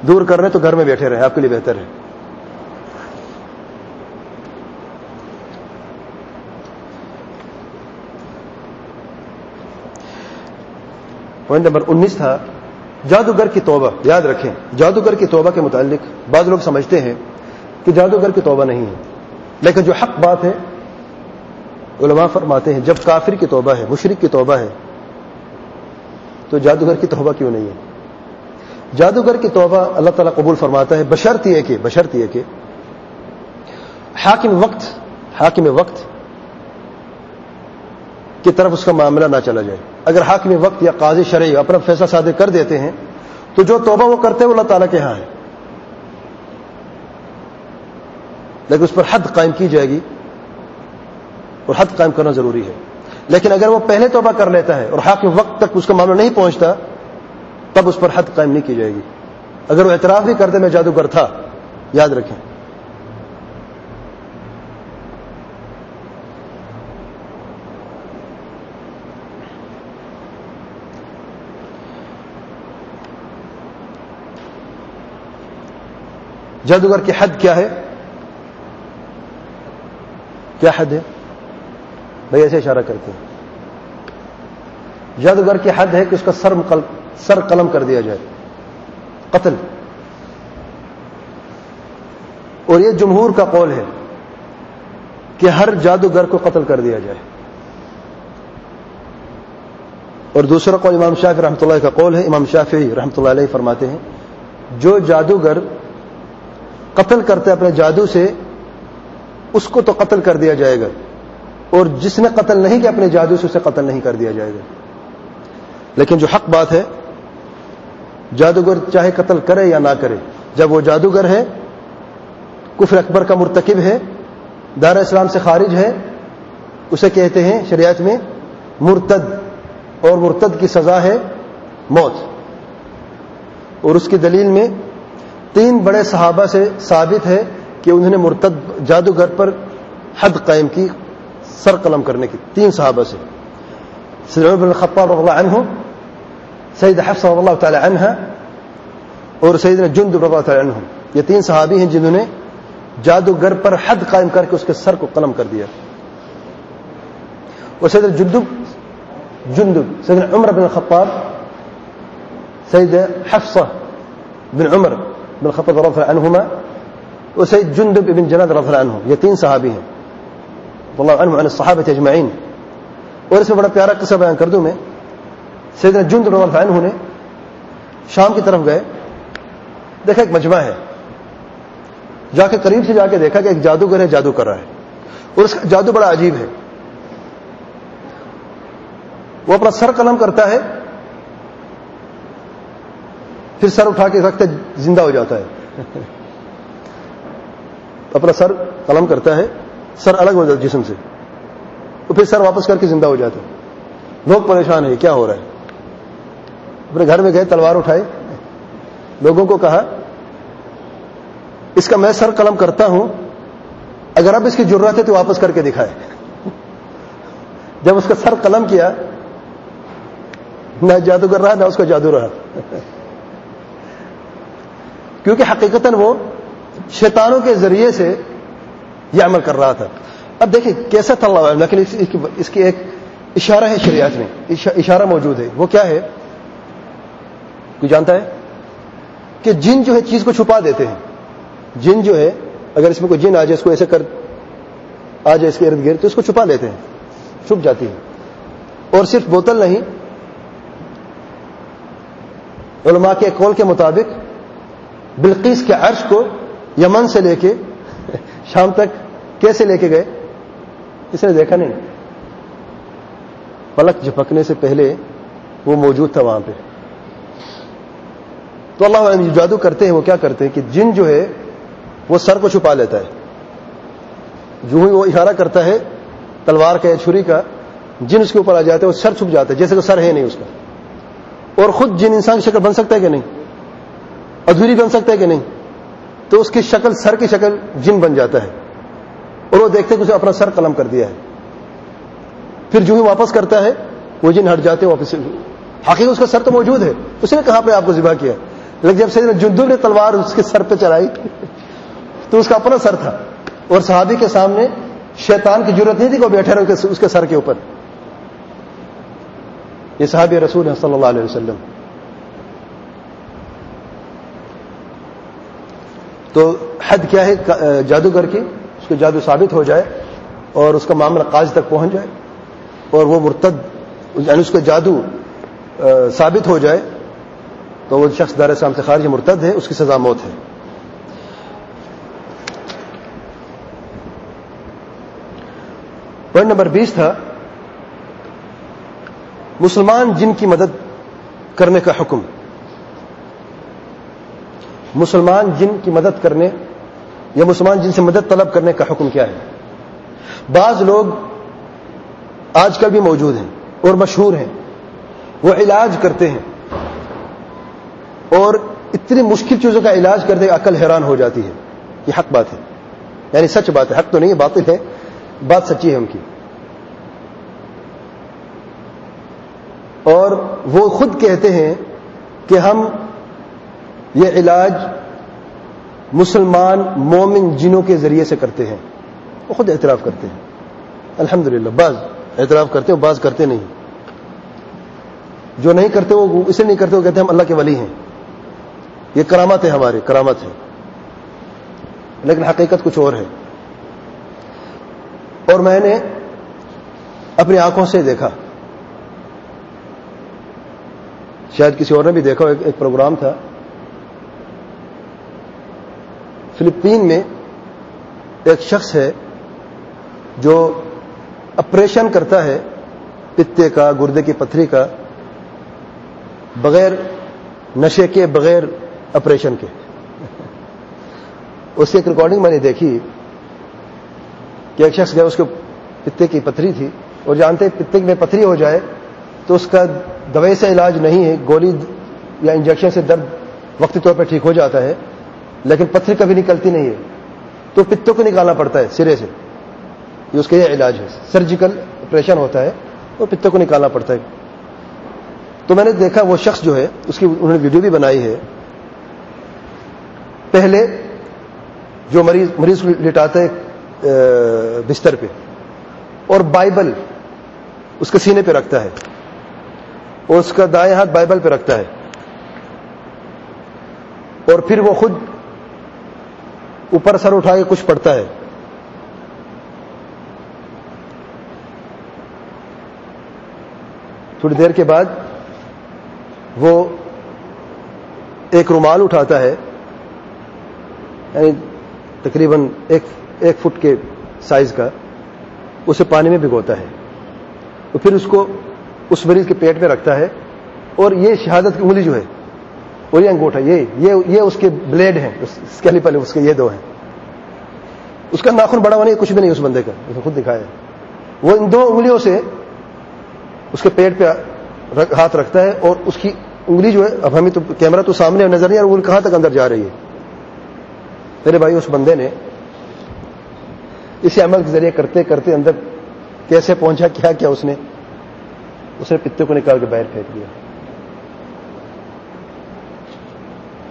دور کر رہے تو گھر میں بیٹھے رہے، آپ کے لیے بہتر ہے۔ پوائنٹ نمبر انیس تھا، جادوگر کی توبہ، یاد رکھیں، جادوگر کی توبہ کے متعلق بعض لوگ سمجھتے ہیں کہ جادوگر کی توبہ نہیں ہے۔ لیکن جو حق بات ہے علماء فرماتے ہیں، جب کافر کی توبہ ہے مشرق کی توبہ ہے، تو جادوگر کی توبہ کیوں نہیں ہے؟ جادوگر کی توبہ اللہ تعالیٰ قبول فرماتا ہے، بشرط یہ کہ، بشرط یہ کہ حاکم وقت حاکم وقت کی طرف اس کا معاملہ نہ چلا جائے۔ اگر حاکم وقت یا قاضی شرعی اپنا فیصلہ صادر کر دیتے ہیں، تو جو توبہ وہ کرتے ہیں، وہ اللہ تعالیٰ کے ہاں ہے۔ لیکن اس پر حد قائم کی جائے گی۔ اور حد قائم کرنا ضروری ہے۔ لیکن اگر وہ پہلے توبہ کر لیتا ہے اور حاکم وقت تک اس کا معاملہ نہیں پہنچتا، تب اس پر حد قائم نہیں کی جائے گی۔ اگر وہ اعتراف بھی کرتے، میں جادوگر تھا، یاد رکھیں۔ جادوگر کی حد کیا ہے؟ کیا حد ہے؟ بھائی ایسے اشارہ کرتے ہیں۔ جادوگر کی حد ہے کہ اس کا سر سر قلم کر دیا جائے۔ قتل۔ اور یہ جمہور کا قول ہے کہ ہر جادوگر کو قتل کر دیا جائے۔ اور دوسرا قول امام شافی رحمۃ اللہ کا قول ہے، امام شافی رحمۃ اللہ علیہ فرماتے ہیں، جو جادوگر قتل کرتے اپنے جادو سے، اس کو تو قتل کر دیا جائے گا۔ اور جس نے قتل نہیں کیا اپنے جادو سے اسے قتل نہیں کر دیا جائے گا۔ لیکن جو حق بات ہے، جادوگر چاہے قتل کرے یا نہ کرے، جب وہ جادوگر ہے، کفر اکبر کا مرتکب ہے، دار اسلام سے خارج ہے، اسے کہتے ہیں شریعت میں مرتد، اور مرتد کی سزا ہے موت۔ اور اس کی دلیل میں تین بڑے صحابہ سے ثابت ہے کہ انہوں نے مرتد جادوگر پر حد قائم کی۔ سر قلم کرنے کی تین صحابہ سے سید عمر بن الخطاب رضی اللہ عنہ سید حفص رضی اللہ تعالی عنہ اور سید جند رضی اللہ تعالی عنہ یہ تین صحابی ہیں جنہوں نے جادوگر پر حد قائم کر کے اس کے سر کو قلم کر دیا اور سید جندب جندب سید عمر بن الخطاب سید حفص بن عمر بن خطب رضی اللہ عنہما اور اللہ عنہ عن الصحابہ اجمعین۔ اور اس میں بڑا پیارا قصہ بیان کر دوں میں۔ سیدنا جند رضی اللہ عنہ نے شام کی طرف گئے۔ دیکھا ایک مجمع ہے۔ جا کے قریب سے جا کے دیکھا کہ ایک جادوگر ہے جادو کر رہا ہے۔ اور اس کا جادو بڑا عجیب ہے۔ وہ اپنا سر قلم کرتا ہے۔ پھر سر اٹھا کے رکھتے زندہ ہو جاتا ہے۔ اپنا سر قلم کرتا ہے۔ سر الگ ہو جاتا جسم سے۔ تو پھر سر واپس کر کے زندہ ہو جاتا ہے۔ لوگ پریشان ہیں، کیا ہو رہا ہے؟ اپنے گھر میں گئے، تلوار اٹھائے لوگوں کو کہا، اس کا میں سر قلم کرتا ہوں، اگر اب اس کی ضرورت ہے تو واپس کر کے دکھائے۔ جب اس کا سر قلم کیا، نہ جادو کر رہا، نہ اس کا جادو رہا۔ کیونکہ حقیقت وہ شیطانوں کے ذریعے سے یہ عمل کر رہا تھا۔ اب دیکھیں کیسا تھا اللہ لیکن اس کی ایک اشارہ ہے شریعت میں۔ اشارہ موجود ہے۔ وہ کیا ہے؟ کوئی جانتا ہے؟ کہ جن جو ہے چیز کو چھپا دیتے ہیں۔ جن جو ہے، اگر اس میں کوئی جن آ جائے، اس کو ایسے کر آ جائے اس کے ارد گرد، تو اس کو چھپا لیتے ہیں۔ چھپ جاتی ہے۔ اور صرف بوتل نہیں، علماء کے قول کے مطابق بلقیس کے عرش کو یمن سے لے کے شام تک کیسے لے کے گئے؟ کسی نے دیکھا نہیں۔ پلک جھپکنے سے پہلے وہ موجود تھا وہاں پہ۔ تو اللہ جو جادو کرتے ہیں وہ کیا کرتے ہیں کہ جن جو ہے وہ سر کو چھپا لیتا ہے۔ جو ہی وہ اشارہ کرتا ہے تلوار کا یا چھری کا، جن اس کے اوپر آ جاتے ہیں وہ سر چھپ جاتا ہے جیسے کہ سر ہے نہیں اس کا۔ اور خود جن انسان کی شکل بن سکتا ہے کہ نہیں؟ ادھوری بن سکتا ہے کہ نہیں؟ تو اس کی شکل سر کی شکل جن بن جاتا ہے اور وہ دیکھتے کہ اسے اپنا سر قلم کر دیا ہے۔ پھر جو ہی واپس کرتا ہے، وہ جن ہٹ جاتے ہیں واپس۔ حقیقت اس کا سر تو موجود ہے۔ اس نے کہاں پہ آپ کو ذبح کیا؟ لیکن جب سیدنا جدو نے تلوار اس کے سر پہ چلائی تو اس کا اپنا سر تھا۔ اور صحابی کے سامنے شیطان کی ضرورت نہیں تھی کہ وہ بیٹھے رہے اس کے سر کے اوپر۔ یہ صحابی رسول ہے صلی اللہ علیہ وسلم۔ تو حد کیا ہے؟ جادوگر کی، اس کو جادو ثابت ہو جائے اور اس کا معاملہ قاض تک پہنچ جائے اور وہ مرتد یعنی اس کا جادو ثابت ہو جائے تو وہ شخص دار اسلام سے خارج مرتد ہے، اس کی سزا موت ہے۔ پوائنٹ نمبر بیس تھا، مسلمان جن کی مدد کرنے کا حکم۔ مسلمان جن کی مدد کرنے یا مسلمان جن سے مدد طلب کرنے کا حکم کیا ہے؟ بعض لوگ آج کل بھی موجود ہیں اور مشہور ہیں، وہ علاج کرتے ہیں اور اتنی مشکل چیزوں کا علاج کرتے عقل حیران ہو جاتی ہے۔ یہ حق بات ہے۔ یعنی سچ بات ہے، حق تو نہیں ہے، باطل ہے، بات سچی ہے ان کی۔ اور وہ خود کہتے ہیں کہ ہم یہ علاج مسلمان مومن جنوں کے ذریعے سے کرتے ہیں۔ وہ خود اعتراف کرتے ہیں۔ الحمد للہ بعض اعتراف کرتے ہیں بعض کرتے نہیں۔ جو نہیں کرتے وہ اسے نہیں کرتے، وہ کہتے ہیں ہم اللہ کے ولی ہیں۔ یہ کرامت ہے ہماری کرامت ہے۔ لیکن حقیقت کچھ اور ہے۔ اور میں نے اپنی آنکھوں سے دیکھا۔ شاید کسی اور نے بھی دیکھا، ایک پروگرام تھا۔ فلپین میں ایک شخص ہے جو آپریشن کرتا ہے، پتے کا، گردے کی پتھری کا، بغیر نشے کے، بغیر آپریشن کے۔ اس کی ایک ریکارڈنگ میں نے دیکھی کہ ایک شخص گیا اس کو پتے کی پتھری تھی اور جانتے پتے میں پتھری ہو جائے تو اس کا دوائی سے علاج نہیں ہے، گولی یا انجیکشن سے درد وقتی طور پہ ٹھیک ہو جاتا ہے۔ لیکن پتھر کبھی نکلتی نہیں ہے۔ تو پتوں کو نکالنا پڑتا ہے سرے سے۔ یہ اس کا یہ علاج ہے۔ سرجیکل آپریشن ہوتا ہے اور پتوں کو نکالنا پڑتا ہے۔ تو میں نے دیکھا وہ شخص جو ہے، اس کی انہوں نے ویڈیو بھی بنائی ہے۔ پہلے جو مریض مریض کو لٹاتا ہے بستر پہ۔ اور بائبل اس کے سینے پہ رکھتا ہے۔ اور اس کا دائیں ہاتھ بائبل پہ رکھتا ہے۔ اور پھر وہ خود اوپر سر اٹھا کے کچھ پڑھتا ہے۔ تھوڑی دیر کے بعد وہ ایک رومال اٹھاتا ہے یعنی تقریباً ایک ایک فٹ کے سائز کا، اسے پانی میں بھگوتا ہے۔ تو پھر اس کو اس مریض کے پیٹ میں رکھتا ہے اور یہ شہادت کی انگلی جو ہے اور یہ انگوٹھا یہ یہ اس کے بلیڈ ہیں اسکیلیپل اس کے یہ دو ہیں۔ اس کا ناخن بڑا ہونے کچھ بھی نہیں اس بندے کا، اس نے خود دکھایا۔ وہ ان دو انگلیوں سے اس کے پیٹ پہ ہاتھ رکھتا ہے اور اس کی انگلی جو ہے، اب ہمیں تو کیمرہ تو سامنے نظر نہیں آ رہا کہاں تک اندر جا رہی ہے؟ میرے بھائی اس بندے نے اسی عمل کے ذریعے کرتے کرتے اندر کیسے پہنچا، کیا کیا اس نے؟ اس نے پتے کو نکال کے باہر پھینک دیا۔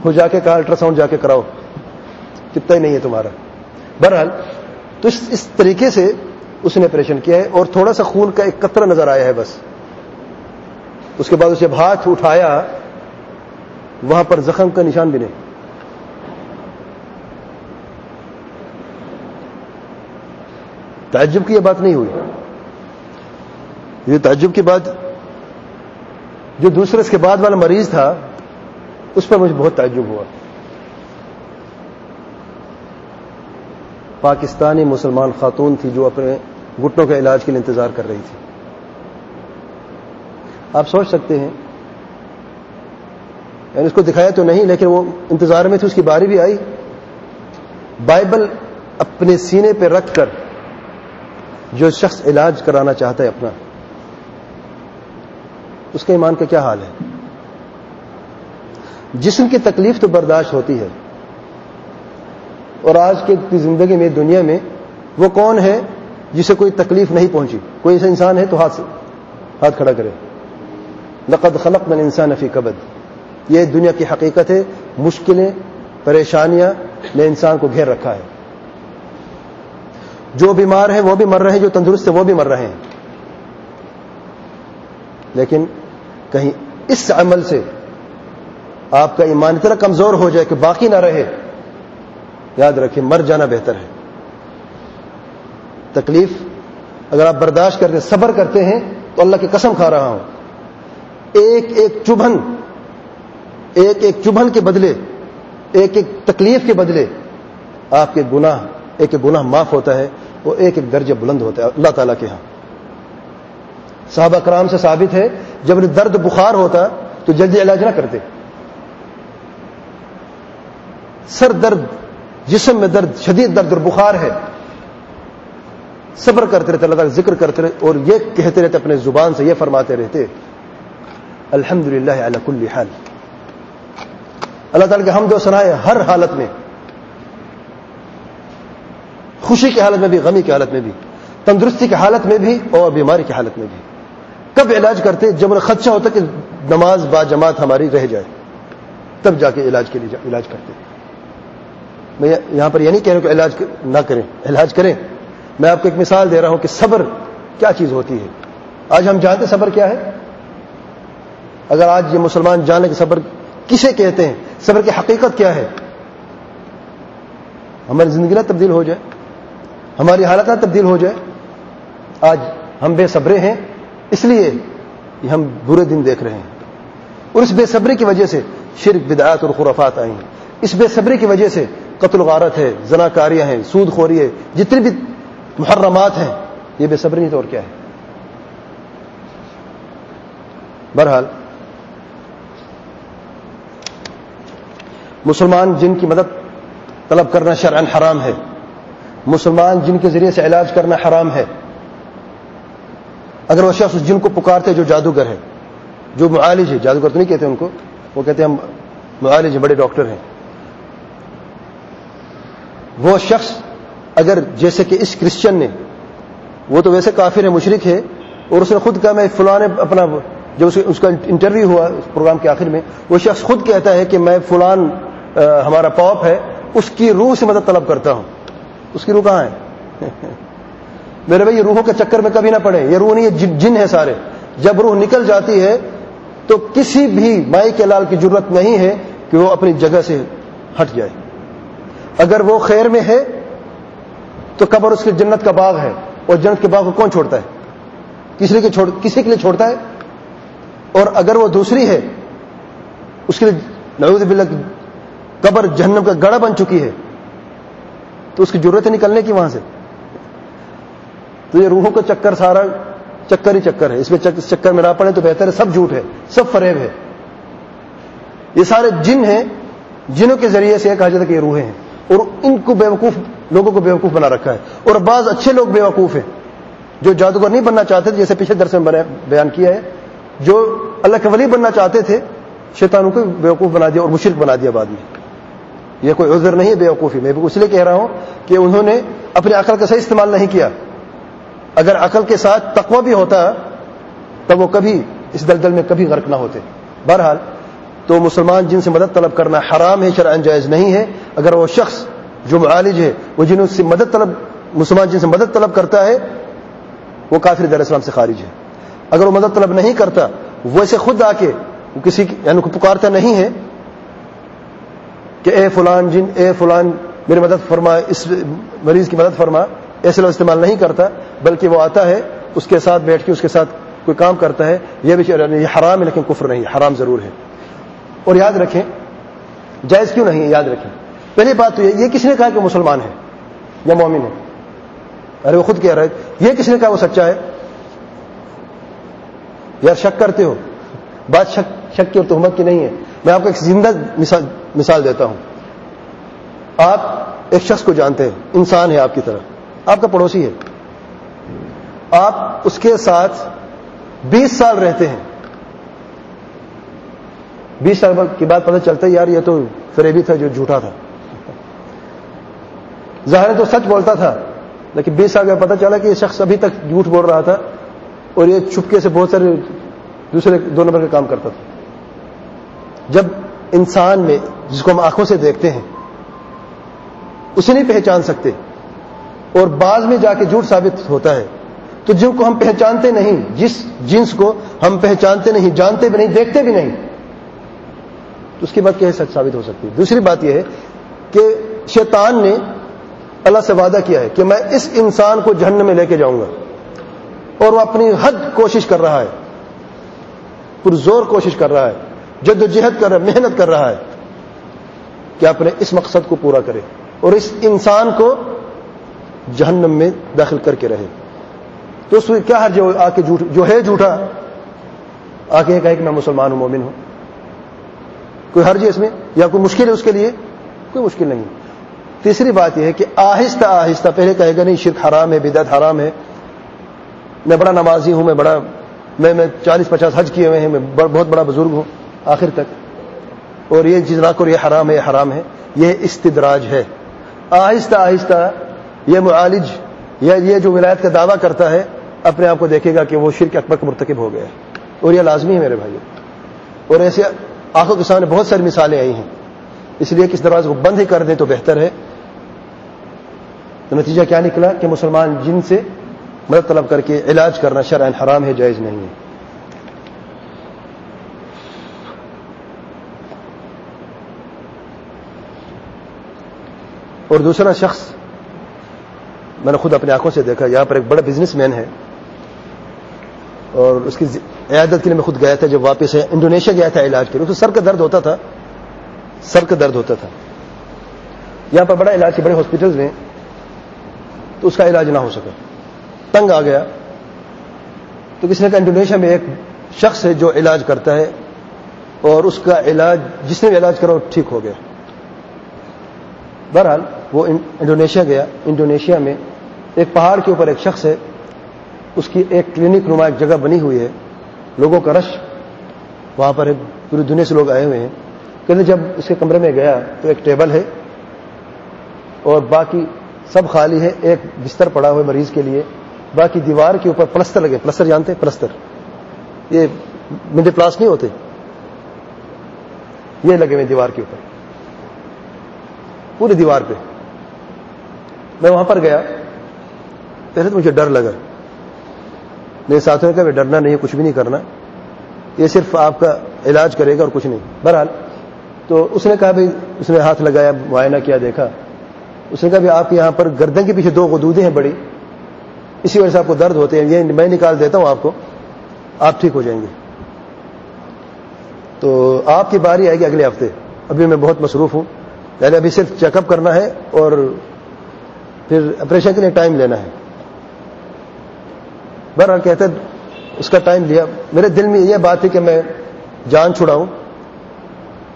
وہ جا کے کہا الٹرا ساؤنڈ جا کے کراؤ۔ کتنا ہی نہیں ہے تمہارا۔ بہرحال، تو اس اس طریقے سے اس نے آپریشن کیا ہے اور تھوڑا سا خون کا ایک قطرہ نظر آیا ہے بس۔ اس کے بعد اسے ہاتھ اٹھایا، وہاں پر زخم کا نشان بھی نہیں۔ تعجب کی یہ بات نہیں ہوئی۔ یہ تعجب کی بات جو دوسرے، اس کے بعد والا مریض تھا اس پر مجھے بہت تعجب ہوا۔ پاکستانی مسلمان خاتون تھی جو اپنے گٹنوں کے علاج کے لیے انتظار کر رہی تھی۔ آپ سوچ سکتے ہیں۔ یعنی اس کو دکھایا تو نہیں، لیکن وہ انتظار میں تھی، اس کی باری بھی آئی۔ بائبل اپنے سینے پہ رکھ کر جو شخص علاج کرانا چاہتا ہے اپنا، اس کے ایمان کا کیا حال ہے؟ جسم کی تکلیف تو برداشت ہوتی ہے۔ اور آج کی زندگی میں، دنیا میں، وہ کون ہے جسے کوئی تکلیف نہیں پہنچی؟ کوئی ایسا انسان ہے تو ہاتھ ہاتھ کھڑا کرے۔ لقد خلق من انسان فی کبد۔ یہ دنیا کی حقیقت ہے، مشکلیں، پریشانیاں نے انسان کو گھیر رکھا ہے۔ جو بیمار ہیں وہ بھی مر رہے ہیں، جو تندرست ہیں وہ بھی مر رہے ہیں۔ لیکن کہیں اس عمل سے آپ کا ایمان اتنا کمزور ہو جائے کہ باقی نہ رہے۔ یاد رکھیں، مر جانا بہتر ہے۔ تکلیف، اگر آپ برداشت کرتے صبر کرتے ہیں، تو اللہ کی قسم کھا رہا ہوں۔ ایک ایک چبھن، ایک ایک چبھن کے بدلے، ایک ایک تکلیف کے بدلے آپ کے گناہ، ایک ایک گناہ معاف ہوتا ہے وہ ایک ایک درجہ بلند ہوتا ہے اللہ تعالیٰ کے ہاں۔ صحابہ کرام سے ثابت ہے، جب درد بخار ہوتا تو جلدی علاج نہ کرتے۔ سر درد، جسم میں درد، شدید درد اور بخار ہے۔ صبر کرتے رہتے اللہ تعالیٰ ذکر کرتے رہتے اور یہ کہتے رہتے، اپنے زبان سے یہ فرماتے رہتے الحمد للہ حال۔ اللہ تعالیٰ کے حمد و سنائے ہر حالت میں، خوشی کی حالت میں بھی، غمی کی حالت میں بھی، تندرستی کی حالت میں بھی اور بیماری کی حالت میں بھی۔ کب علاج کرتے؟ جب انہیں خدشہ ہوتا کہ نماز با جماعت ہماری رہ جائے، تب جا کے علاج کے لیے علاج کرتے۔ میں یہاں پر یہ نہیں کہہ رہا کہ علاج نہ کریں، علاج کریں۔ میں آپ کو ایک مثال دے رہا ہوں کہ صبر کیا چیز ہوتی ہے۔ آج ہم جانتے صبر کیا ہے؟ اگر آج یہ مسلمان جانے کہ صبر کسے کہتے ہیں؟ صبر کی حقیقت کیا ہے؟ ہماری زندگی نہ تبدیل ہو جائے۔ ہماری حالت نہ تبدیل ہو جائے۔ آج ہم بے صبرے ہیں، اس لیے یہ ہم برے دن دیکھ رہے ہیں۔ اور اس بے صبری کی وجہ سے شرک، بدعات اور خرافات آئی ہیں۔ اس بے صبری کی وجہ سے قتل غارت ہے، زناکاریاں ہیں، سود خوری ہے، جتنی بھی محرمات ہیں، یہ بے صبری نہیں تو اور کیا ہے؟ بہرحال، مسلمان جن کی مدد طلب کرنا شرعن حرام ہے، مسلمان جن کے ذریعے سے علاج کرنا حرام ہے، اگر وہ شخص جن کو پکارتے جو جادوگر ہے جو معالج ہے جادوگر تو نہیں کہتے ان کو، وہ کہتے ہیں ہم معالج ہیں، بڑے ڈاکٹر ہیں۔ وہ شخص اگر جیسے کہ اس کرسچن نے، وہ تو ویسے کافر ہے مشرق ہے، اور اس نے خود کہا میں فلاں اپنا جو اس کا انٹرویو ہوا اس پروگرام کے آخر میں، وہ شخص خود کہتا ہے کہ میں فلان ہمارا پاپ ہے، اس کی روح سے مدد طلب کرتا ہوں۔ اس کی روح کہاں ہے؟ میرے بھائی، یہ روحوں کے چکر میں کبھی نہ پڑے، یہ روح نہیں جن ہے سارے۔ جب روح نکل جاتی ہے، تو کسی بھی مائی کے لال کی ضرورت نہیں ہے کہ وہ اپنی جگہ سے ہٹ جائے۔ اگر وہ خیر میں ہے تو قبر اس کی جنت کا باغ ہے اور جنت کے باغ کو کون چھوڑتا ہے؟ کسی کے چھوڑ کسی کے لیے چھوڑتا ہے؟ اور اگر وہ دوسری ہے، اس کے لیے نعوذ باللہ قبر جہنم کا گڑا بن چکی ہے، تو اس کی ضرورت ہے نکلنے کی وہاں سے؟ تو یہ روحوں کا چکر سارا چکر ہی چکر ہے۔ اس میں چکر میں نہ پڑے تو بہتر ہے، سب جھوٹ ہے، سب فریب ہے۔ یہ سارے جن ہیں، جنوں کے ذریعے سے کہا جاتا کہ یہ روحیں ہیں۔ اور ان کو بیوقوف لوگوں کو بیوقوف بنا رکھا ہے اور بعض اچھے لوگ بیوقوف ہیں جو جادوگر نہیں بننا چاہتے تھے، جیسے پچھلے درس میں بیان کیا ہے، جو اللہ کے ولی بننا چاہتے تھے، شیطانوں کو بیوقوف بنا دیا اور مشرق بنا دیا بعد میں۔ یہ کوئی عذر نہیں ہے بیوقوفی میں اس لیے کہہ رہا ہوں کہ انہوں نے اپنی عقل کا صحیح استعمال نہیں کیا۔ اگر عقل کے ساتھ تقوی بھی ہوتا تب وہ کبھی اس دلدل میں کبھی غرق نہ ہوتے۔ بہرحال تو مسلمان جن سے مدد طلب کرنا حرام ہے شرعن جائز نہیں ہے۔ اگر وہ شخص جو معالج ہے، وہ جن سے مدد طلب، مسلمان جن سے مدد طلب کرتا ہے، وہ کافر در اسلام سے خارج ہے۔ اگر وہ مدد طلب نہیں کرتا وہ اسے خود آ کے وہ کسی یعنی کو پکارتا نہیں ہے کہ اے فلان جن، اے فلان میری مدد فرما، اس مریض کی مدد فرما، ایسے لوگ استعمال نہیں کرتا، بلکہ وہ آتا ہے، اس کے ساتھ بیٹھ کے اس کے ساتھ کوئی کام کرتا ہے۔ یہ بھی یعنی یہ حرام ہے، لیکن کفر نہیں حرام ضرور ہے۔ اور یاد رکھیں، جائز کیوں نہیں یاد رکھیں؟ پہلی بات تو یہ کس نے کہا کہ مسلمان ہے؟ یا مومن ہے؟ ارے وہ خود کہہ رہے یہ کس نے کہا وہ سچا ہے؟ یار شک کرتے ہو، بات شک شک کی اور تہمت کی نہیں ہے۔ میں آپ کو ایک زندہ مثال مثال دیتا ہوں۔ آپ ایک شخص کو جانتے ہیں، انسان ہے آپ کی طرف آپ کا پڑوسی ہے۔ آپ اس کے ساتھ بیس سال رہتے ہیں۔ بیس سال کی بات پتہ چلتا ہے، یار یہ تو فریبی تھا جو جھوٹا تھا۔ ظاہر تو سچ بولتا تھا، لیکن بیس سال کا پتہ چلا کہ یہ شخص ابھی تک جھوٹ بول رہا تھا اور یہ چپکے سے بہت سارے دوسرے دو نمبر کا کام کرتا تھا۔ جب انسان میں، جس کو ہم آنکھوں سے دیکھتے ہیں، اسے نہیں پہچان سکتے اور بعض میں جا کے جھوٹ ثابت ہوتا ہے، تو جن کو ہم پہچانتے نہیں، جس جنس کو ہم پہچانتے نہیں، جانتے بھی نہیں، دیکھتے بھی نہیں تو اس کی بات کیسے سچ ثابت ہو سکتی ہے؟ دوسری بات یہ ہے کہ شیطان نے اللہ سے وعدہ کیا ہے کہ میں اس انسان کو جہنم میں لے کے جاؤں گا اور وہ اپنی حد کوشش کر رہا ہے، پرزور کوشش کر رہا ہے جد و جہد کر رہا ہے، محنت کر رہا ہے کہ اپنے اس مقصد کو پورا کرے اور اس انسان کو جہنم میں داخل کر کے رہے۔ تو اس میں کیا جو آ کے جو ہے جھوٹا؟ آ کے کہے کہ میں مسلمان ہوں، مومن ہوں۔ کوئی حرج ہے اس میں یا کوئی مشکل ہے اس کے لیے؟ کوئی مشکل نہیں۔ تیسری بات یہ ہے کہ آہستہ آہستہ، پہلے کہے گا نہیں شرک حرام ہے، بدعت حرام ہے۔ میں بڑا نمازی ہوں، میں بڑا، میں میں چالیس پچاس حج کیے ہوئے ہیں، میں بہت بڑا بزرگ ہوں، آخر تک۔ اور یہ چیز نہ کرو یہ حرام ہے، یہ حرام ہے، یہ استدراج ہے۔ آہستہ آہستہ یہ معالج، یا یہ جو ولایت کا دعویٰ کرتا ہے، اپنے آپ کو دیکھے گا کہ وہ شرک اکبر کا مرتکب ہو گیا ہے۔ اور یہ لازمی ہے میرے بھائی اور ایسے آنکھوں کے سامنے بہت ساری مثالیں آئی ہیں۔ اس لیے کس دروازے کو بند ہی کر دیں تو بہتر ہے۔ تو نتیجہ کیا نکلا کہ مسلمان جن سے مدد طلب کر کے علاج کرنا شرعن حرام ہے، جائز نہیں ہے۔ اور دوسرا شخص، میں نے خود اپنی آنکھوں سے دیکھا، یہاں پر ایک بڑا بزنس مین ہے۔ اور اس کی عیادت کے لیے میں خود گیا تھا جب واپس ہے انڈونیشیا گیا تھا علاج کے لیے اس سر کا درد ہوتا تھا۔ سر کا درد ہوتا تھا۔ یہاں پر بڑا علاج کے بڑے ہاسپٹل میں، تو اس کا علاج نہ ہو سکا۔ تنگ آ گیا۔ تو کسی نے کہا، انڈونیشیا میں ایک شخص ہے جو علاج کرتا ہے، اور اس کا علاج، جس نے بھی علاج کرا، وہ ٹھیک ہو گیا۔ بہرحال، وہ انڈونیشیا گیا۔ انڈونیشیا میں ایک پہاڑ کے اوپر ایک شخص ہے اس کی ایک کلینک نما ایک جگہ بنی ہوئی ہے۔ لوگوں کا رش وہاں پر پوری دنیا سے لوگ آئے ہوئے ہیں۔ کہتے جب اس کے کمرے میں گیا تو ایک ٹیبل ہے اور باقی سب خالی ہے۔ ایک بستر پڑا ہوا مریض کے لیے۔ باقی دیوار کے اوپر پلستر لگے۔ پلستر جانتے پلستر۔ یہ مڈل پلاس نہیں ہوتے۔ یہ لگے ہوئے دیوار کے اوپر۔ پوری دیوار پہ۔ میں وہاں پر گیا۔ پہلے تو مجھے ڈر لگا۔ میرے ساتھیوں کا بھی ڈرنا نہیں ہے، کچھ بھی نہیں کرنا۔ یہ صرف آپ کا علاج کرے گا اور کچھ نہیں۔ بہرحال، تو اس نے کہا، بھائی، اس نے ہاتھ لگایا، معائنہ کیا، دیکھا۔ اس نے کہا بھی آپ یہاں پر گردن کے پیچھے دو غدودیں ہیں بڑی۔ اسی وجہ سے آپ کو درد ہوتے ہیں۔ یہ میں نکال دیتا ہوں آپ کو۔ آپ ٹھیک ہو جائیں گے۔ تو آپ کی باری آئے گی اگلے ہفتے۔ ابھی میں بہت مصروف ہوں۔ یعنی ابھی صرف چیک اپ کرنا ہے اور پھر آپریشن کے لیے ٹائم لینا ہے۔ بہرحال کہتے اس کا ٹائم لیا۔ میرے دل میں یہ بات ہے کہ میں جان چھڑاؤں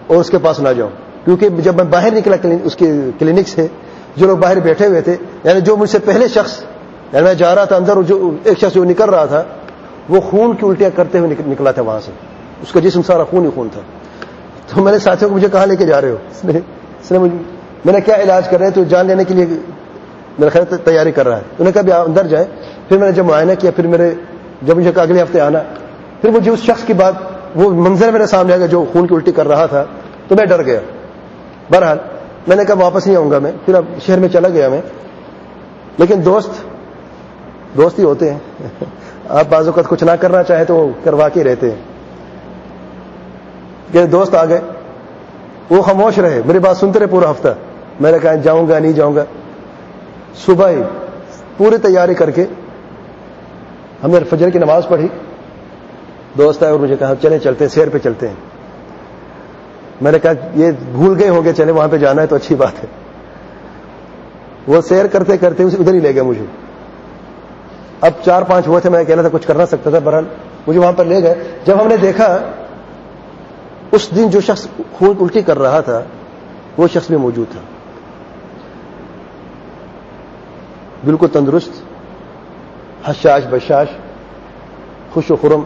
اور اس کے پاس نہ جاؤں۔ کیونکہ جب میں باہر نکلا اس کی کلینک سے جو لوگ باہر بیٹھے ہوئے تھے یعنی جو مجھ سے پہلے شخص یعنی میں جا رہا تھا اندر جو ایک شخص جو نکل رہا تھا، وہ خون کی الٹیاں کرتے ہوئے نکلا تھا وہاں سے۔ اس کا جسم سارا خون ہی خون تھا۔ تو میں نے ساتھیوں کو، مجھے کہاں لے کے جا رہے ہو۔ اس نے اس نے میں نے کیا علاج کر رہے ہیں تو جان لینے کے لیے میرا خیال تیاری کر رہا ہے۔ انہوں نے کہا بھی اندر جائیں۔ پھر میں نے جب معائنہ کیا، پھر میرے جب مجھے اگلے ہفتے آنا، پھر مجھے اس شخص کی بات، وہ منظر میرے سامنے آ گیا جو خون کی الٹی کر رہا تھا، تو میں ڈر گیا۔ بہرحال، میں نے کہا واپس نہیں آؤں گا میں۔ پھر اب شہر میں چلا گیا میں۔ لیکن دوست دوست ہی ہوتے ہیں۔ آپ بعض اوقات کچھ نہ کرنا چاہے تو وہ کروا کے رہتے ہیں۔ کہ دوست آ گئے، وہ خاموش رہے۔ میری بات سنتے رہے پورا ہفتہ۔ میں نے کہا جاؤں گا، نہیں جاؤں گا۔ صبح ہی پوری تیاری کر کے ہم نے فجر کی نماز پڑھی۔ دوست آئے اور مجھے کہا چلے چلتے ہیں سیر پہ چلتے ہیں۔ میں نے کہا، یہ بھول گئے ہوں گے چلے وہاں پہ جانا ہے تو اچھی بات ہے۔ وہ سیر کرتے کرتے اسے ادھر ہی لے گئے مجھے۔ اب چار پانچ ہوئے تھے، میں کہنا تھا، کچھ کرنا سکتا تھا برحال مجھے وہاں پر لے گئے۔ جب ہم نے دیکھا، اس دن جو شخص خون الٹی کر رہا تھا، وہ شخص بھی موجود تھا۔ بالکل تندرست، حشاش، بشاش، خوش و خرم،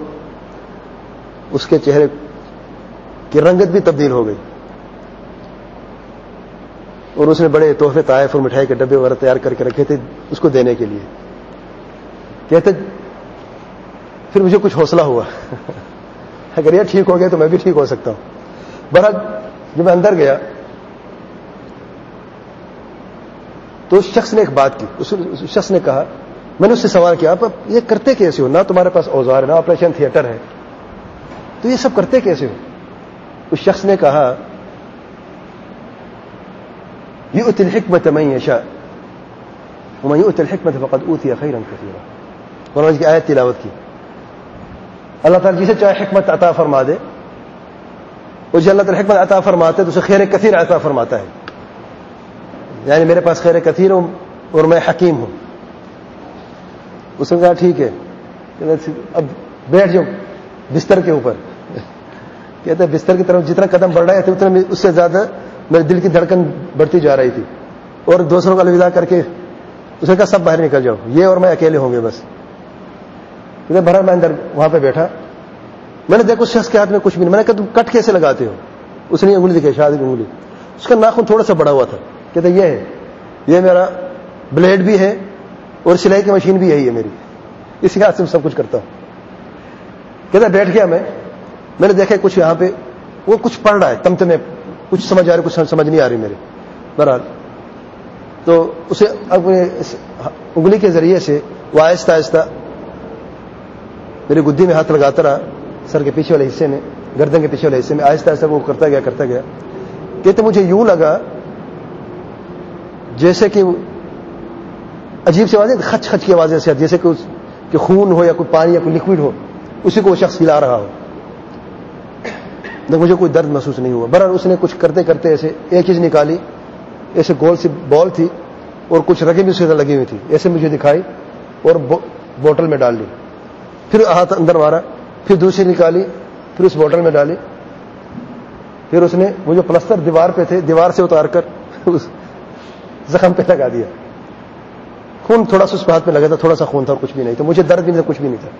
اس کے چہرے کی رنگت بھی تبدیل ہو گئی۔ اور اس نے بڑے تحفے، طائف اور مٹھائی کے ڈبے وغیرہ تیار کر کے رکھے تھے اس کو دینے کے لیے۔ کہتے، پھر مجھے کچھ حوصلہ ہوا۔ اگر یہ ٹھیک ہو گیا تو میں بھی ٹھیک ہو سکتا ہوں۔ برحال جب میں اندر گیا تو اس شخص نے ایک بات کی، اس شخص نے کہا، میں نے اس سے سوال کیا، آپ یہ کرتے کیسے ہو؟ نہ تمہارے پاس اوزار ہے، نہ آپریشن تھیٹر ہے۔ تو یہ سب کرتے کیسے ہو؟ اس شخص نے کہا یہ اتل حکمت میں یشا میں اتل حکمت فقط اوتی خیرن کثیرا۔ قرآن کی آیت تلاوت کی۔ اللہ تعالیٰ جسے چاہے حکمت عطا فرما دے، اور جو اللہ تعالیٰ حکمت عطا فرماتے تو اسے خیر کثیر عطا فرماتا ہے۔ یعنی میرے پاس خیر کثیر ہوں اور میں حکیم ہوں۔ اس نے کہا ٹھیک ہے۔ اب بیٹھ جاؤ بستر کے اوپر۔ کہتے ہیں، بستر کی طرف جتنا قدم بڑھ رہے تھے اتنا اس سے زیادہ میرے دل کی دھڑکن بڑھتی جا رہی تھی۔ اور دوسروں کا الوداع کر کے اس نے کہا، سب باہر نکل جاؤ، یہ اور میں اکیلے ہوں گے بس۔ بھرا میں اندر وہاں پہ بیٹھا۔ میں نے دیکھا، اس شخص کے ہاتھ میں کچھ بھی نہیں۔ میں نے کہا، تم کٹ کیسے لگاتے ہو۔ اس نے انگلی دکھائی شاید انگلی۔ اس کا ناخن تھوڑا سا بڑا ہوا تھا۔ کہتے یہ ہے، یہ میرا بلیڈ بھی ہے اور سلائی کی مشین بھی یہی ہے میری۔ اسی ہاتھ سے میں سب کچھ کرتا ہوں۔ کہتا بیٹھ گیا میں میں نے دیکھا کچھ یہاں پہ، وہ کچھ پڑھ رہا ہے، تم تمہیں کچھ سمجھ آ رہی، کچھ سمجھ نہیں آ رہی میرے۔ بہرحال، تو اسے اپنے انگلی کے ذریعے سے وہ آہستہ آہستہ میری گدی میں ہاتھ لگاتا رہا، سر کے پیچھے والے حصے میں، گردن کے پیچھے والے حصے میں، آہستہ آہستہ وہ کرتا گیا کرتا گیا۔ کہتے، مجھے یوں لگا جیسے کہ عجیب سی آوازیں خچ خچ کی آوازیں سے جیسے کہ خون ہو یا کوئی پانی یا کوئی لکوڈ ہو، اسی کو وہ شخص ہلا رہا ہو۔ مجھے کوئی درد محسوس نہیں ہوا۔ برر اس نے کچھ کرتے کرتے ایسے ایک چیز نکالی، ایسے گول سی بال تھی اور کچھ رگیں بھی اسے لگی ہوئی تھی۔ ایسے مجھے دکھائی اور بوٹل میں ڈال لی۔ پھر ہاتھ اندر مارا، پھر دوسری نکالی، پھر اس بوٹل میں ڈالی۔ پھر اس نے، وہ جو پلستر دیوار پہ تھے، دیوار سے اتار کر اس زخم پہ لگا دیا۔ خون تھوڑا سا اس پہ ہاتھ پہ لگا تھا، تھوڑا سا خون تھا، کچھ بھی نہیں تھا۔ مجھے درد بھی نہیں تھا، کچھ بھی نہیں تھا۔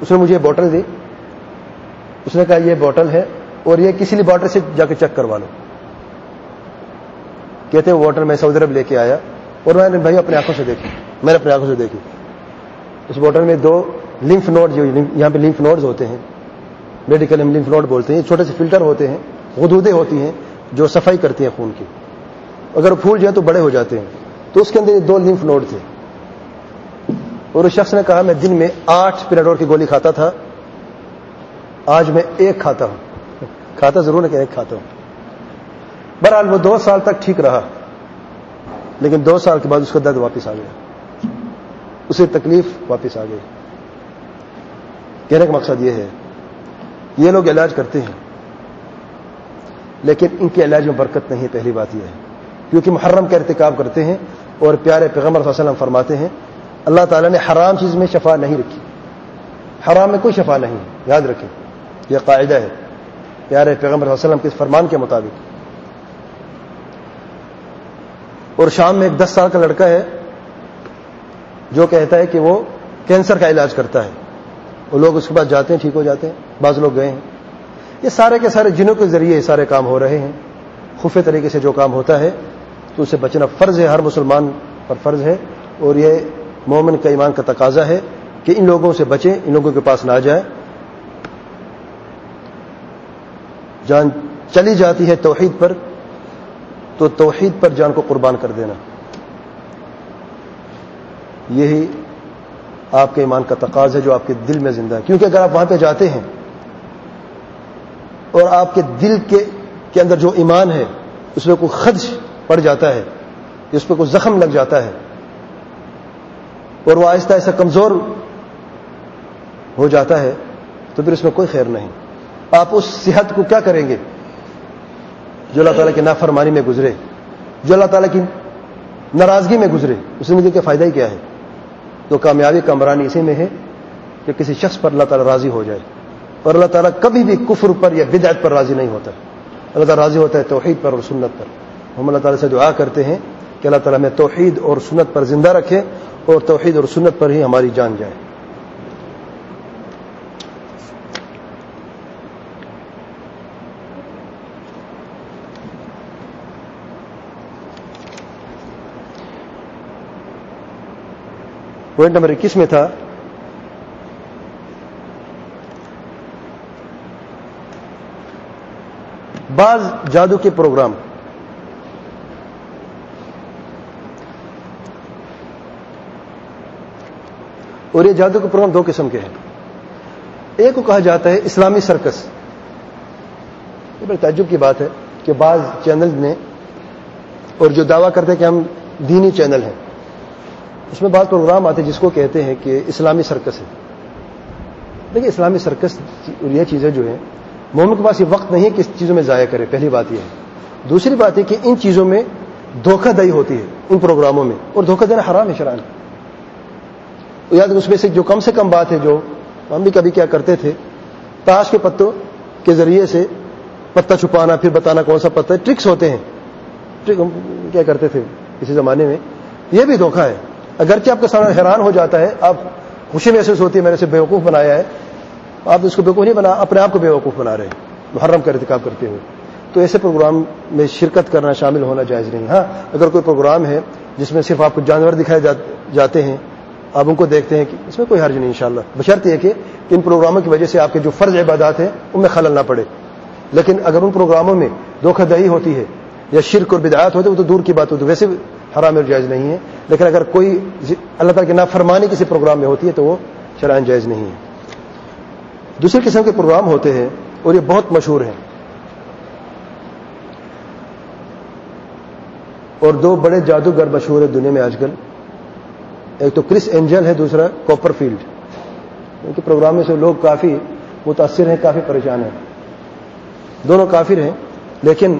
اس نے مجھے بوٹل دی۔ اس نے کہا، یہ بوٹل ہے اور یہ کسی بھی سے جا کے چیک کروا لو۔ کہتے وہ بوٹل میں سعودی عرب لے کے آیا اور میں نے بھائی اپنے آنکھوں سے دیکھی۔ میں نے اپنے آنکھوں سے دیکھی۔ اس بوٹل میں دو لمف نوڈ جو یہاں پہ لمف نوڈز ہوتے ہیں میڈیکل ہم لمف نوڈ بولتے ہیں، چھوٹے سے فلٹر ہوتے ہیں، غدودیں ہوتی ہیں۔ جو صفائی کرتی ہیں خون کی۔ اگر پھول جائے تو بڑے ہو جاتے ہیں۔ تو اس کے اندر دو لمف نوڈ تھے۔ اور اس شخص نے کہا، میں دن میں آٹھ پیراڈور کی گولی کھاتا تھا۔ آج میں ایک کھاتا ہوں۔ کھاتا ضرور ہے کہ ایک کھاتا ہوں۔ بہرحال وہ دو سال تک ٹھیک رہا۔ لیکن دو سال کے بعد اس کا درد واپس آ گیا۔ اسے تکلیف واپس آ گئی۔ کہنے کا مقصد یہ ہے، یہ لوگ علاج کرتے ہیں۔ لیکن ان کے علاج میں برکت نہیں ہے، پہلی بات یہ ہے۔ کیونکہ محرم کا ارتکاب کرتے ہیں اور پیارے پیغمبر صلی اللہ علیہ وسلم فرماتے ہیں، اللہ تعالیٰ نے حرام چیز میں شفا نہیں رکھی۔ حرام میں کوئی شفا نہیں، یاد رکھیں۔ یہ قاعدہ ہے۔ پیارے پیغمبر صلی اللہ علیہ وسلم کے فرمان کے مطابق۔ اور شام میں ایک دس سال کا لڑکا ہے، جو کہتا ہے کہ وہ کینسر کا علاج کرتا ہے۔ وہ لوگ اس کے بعد جاتے ہیں، ٹھیک ہو جاتے ہیں۔ بعض لوگ گئے ہیں۔ یہ سارے کے سارے جنوں کے ذریعے یہ سارے کام ہو رہے ہیں۔ خفے طریقے سے جو کام ہوتا ہے، تو اسے بچنا فرض ہے، ہر مسلمان پر فرض ہے۔ اور یہ مومن کا ایمان کا تقاضا ہے کہ ان لوگوں سے بچیں، ان لوگوں کے پاس نہ جائیں۔ جان چلی جاتی ہے توحید پر، تو توحید پر جان کو قربان کر دینا۔ یہی آپ کے ایمان کا تقاض ہے جو آپ کے دل میں زندہ ہے۔ کیونکہ اگر آپ وہاں پہ جاتے ہیں اور آپ کے دل کے کے اندر جو ایمان ہے، اس میں کوئی خدش پڑ جاتا ہے، اس پہ کوئی زخم لگ جاتا ہے اور وہ آہستہ آہستہ کمزور ہو جاتا ہے، تو پھر اس میں کوئی خیر نہیں۔ آپ اس صحت کو کیا کریں گے؟ جو اللہ تعالیٰ کی نافرمانی میں گزرے، جو اللہ تعالیٰ کی ناراضگی میں گزرے، اس میں کا فائدہ ہی کیا ہے۔ تو کامیابی کا اسی میں ہے کہ کسی شخص پر اللہ تعالیٰ راضی ہو جائے۔ اور اللہ تعالیٰ کبھی بھی کفر پر یا بدعت پر راضی نہیں ہوتا۔ اللہ تعالیٰ راضی ہوتا ہے توحید پر اور سنت پر۔ ہم اللہ تعالیٰ سے دعا کرتے ہیں کہ اللہ تعالیٰ میں توحید اور سنت پر زندہ رکھے اور توحید اور سنت پر ہی ہماری جان جائے۔ پوائنٹ نمبر اکیس میں تھا بعض جادو کے پروگرام اور یہ جادو کے پروگرام دو قسم کے ہیں۔ ایک کو کہا جاتا ہے اسلامی سرکس۔ یہ بڑی تعجب کی بات ہے کہ بعض چینل نے اور جو دعویٰ کرتے ہیں کہ ہم دینی چینل ہیں، اس میں بعض پروگرام آتے ہیں جس کو کہتے ہیں کہ اسلامی سرکس ہے۔ دیکھیے اسلامی سرکس اور یہ چیزیں جو ہیں مومن کے پاس یہ وقت نہیں ہے کہ اس چیزوں میں ضائع کرے، پہلی بات یہ ہے۔ دوسری بات ہے کہ ان چیزوں میں دھوکہ دہی ہوتی ہے، ان پروگراموں میں، اور دھوکہ دینا حرام ہے شران یاد اس میں سے جو کم سے کم بات ہے جو ہم بھی کبھی کیا کرتے تھے، تاش کے پتوں کے ذریعے سے پتا چھپانا، پھر بتانا کون سا پتا ہے ٹرکس ہوتے ہیں۔ کیا کرتے تھے کسی زمانے میں، یہ بھی دھوکہ ہے۔ اگرچہ آپ کا سامنے حیران ہو جاتا ہے، آپ خوشی محسوس ہوتی ہے، میں نے اسے بیوقوف بنایا ہے آپ اس کو بیوقوف نہیں بنا، اپنے آپ کو بیوقوف بنا رہے ہیں۔ محرم کا ارتکاب کرتے ہوئے۔ تو ایسے پروگرام میں شرکت کرنا شامل ہونا جائز نہیں۔ ہاں اگر کوئی پروگرام ہے جس میں صرف آپ کو جانور دکھائے جاتے ہیں، آپ ان کو دیکھتے ہیں کہ اس میں کوئی حرج نہیں انشاءاللہ۔ بشرط یہ کہ ان پروگراموں کی وجہ سے آپ کے جو فرض عبادات ہیں، ان میں خلل نہ پڑے۔ لیکن اگر ان پروگراموں میں دھوکہ دہی ہوتی ہے یا شرک اور بدعات ہوتے وہ تو دور کی بات ہوتی ہے۔ ویسے حرام اور جائز نہیں ہے۔ لیکن اگر کوئی اللہ تعالیٰ کی نافرمانی کسی پروگرام میں ہوتی ہے تو وہ شرائن جائز نہیں ہے۔ دوسرے قسم کے پروگرام ہوتے ہیں اور یہ بہت مشہور ہیں۔ اور دو بڑے جادوگر مشہور ہیں دنیا میں آج کل۔ ایک تو کرس اینجل ہے، دوسرا کوپر فیلڈ۔ ان کے پروگرام میں سے لوگ کافی متاثر ہیں، کافی پریشان ہیں۔ دونوں کافر ہیں، لیکن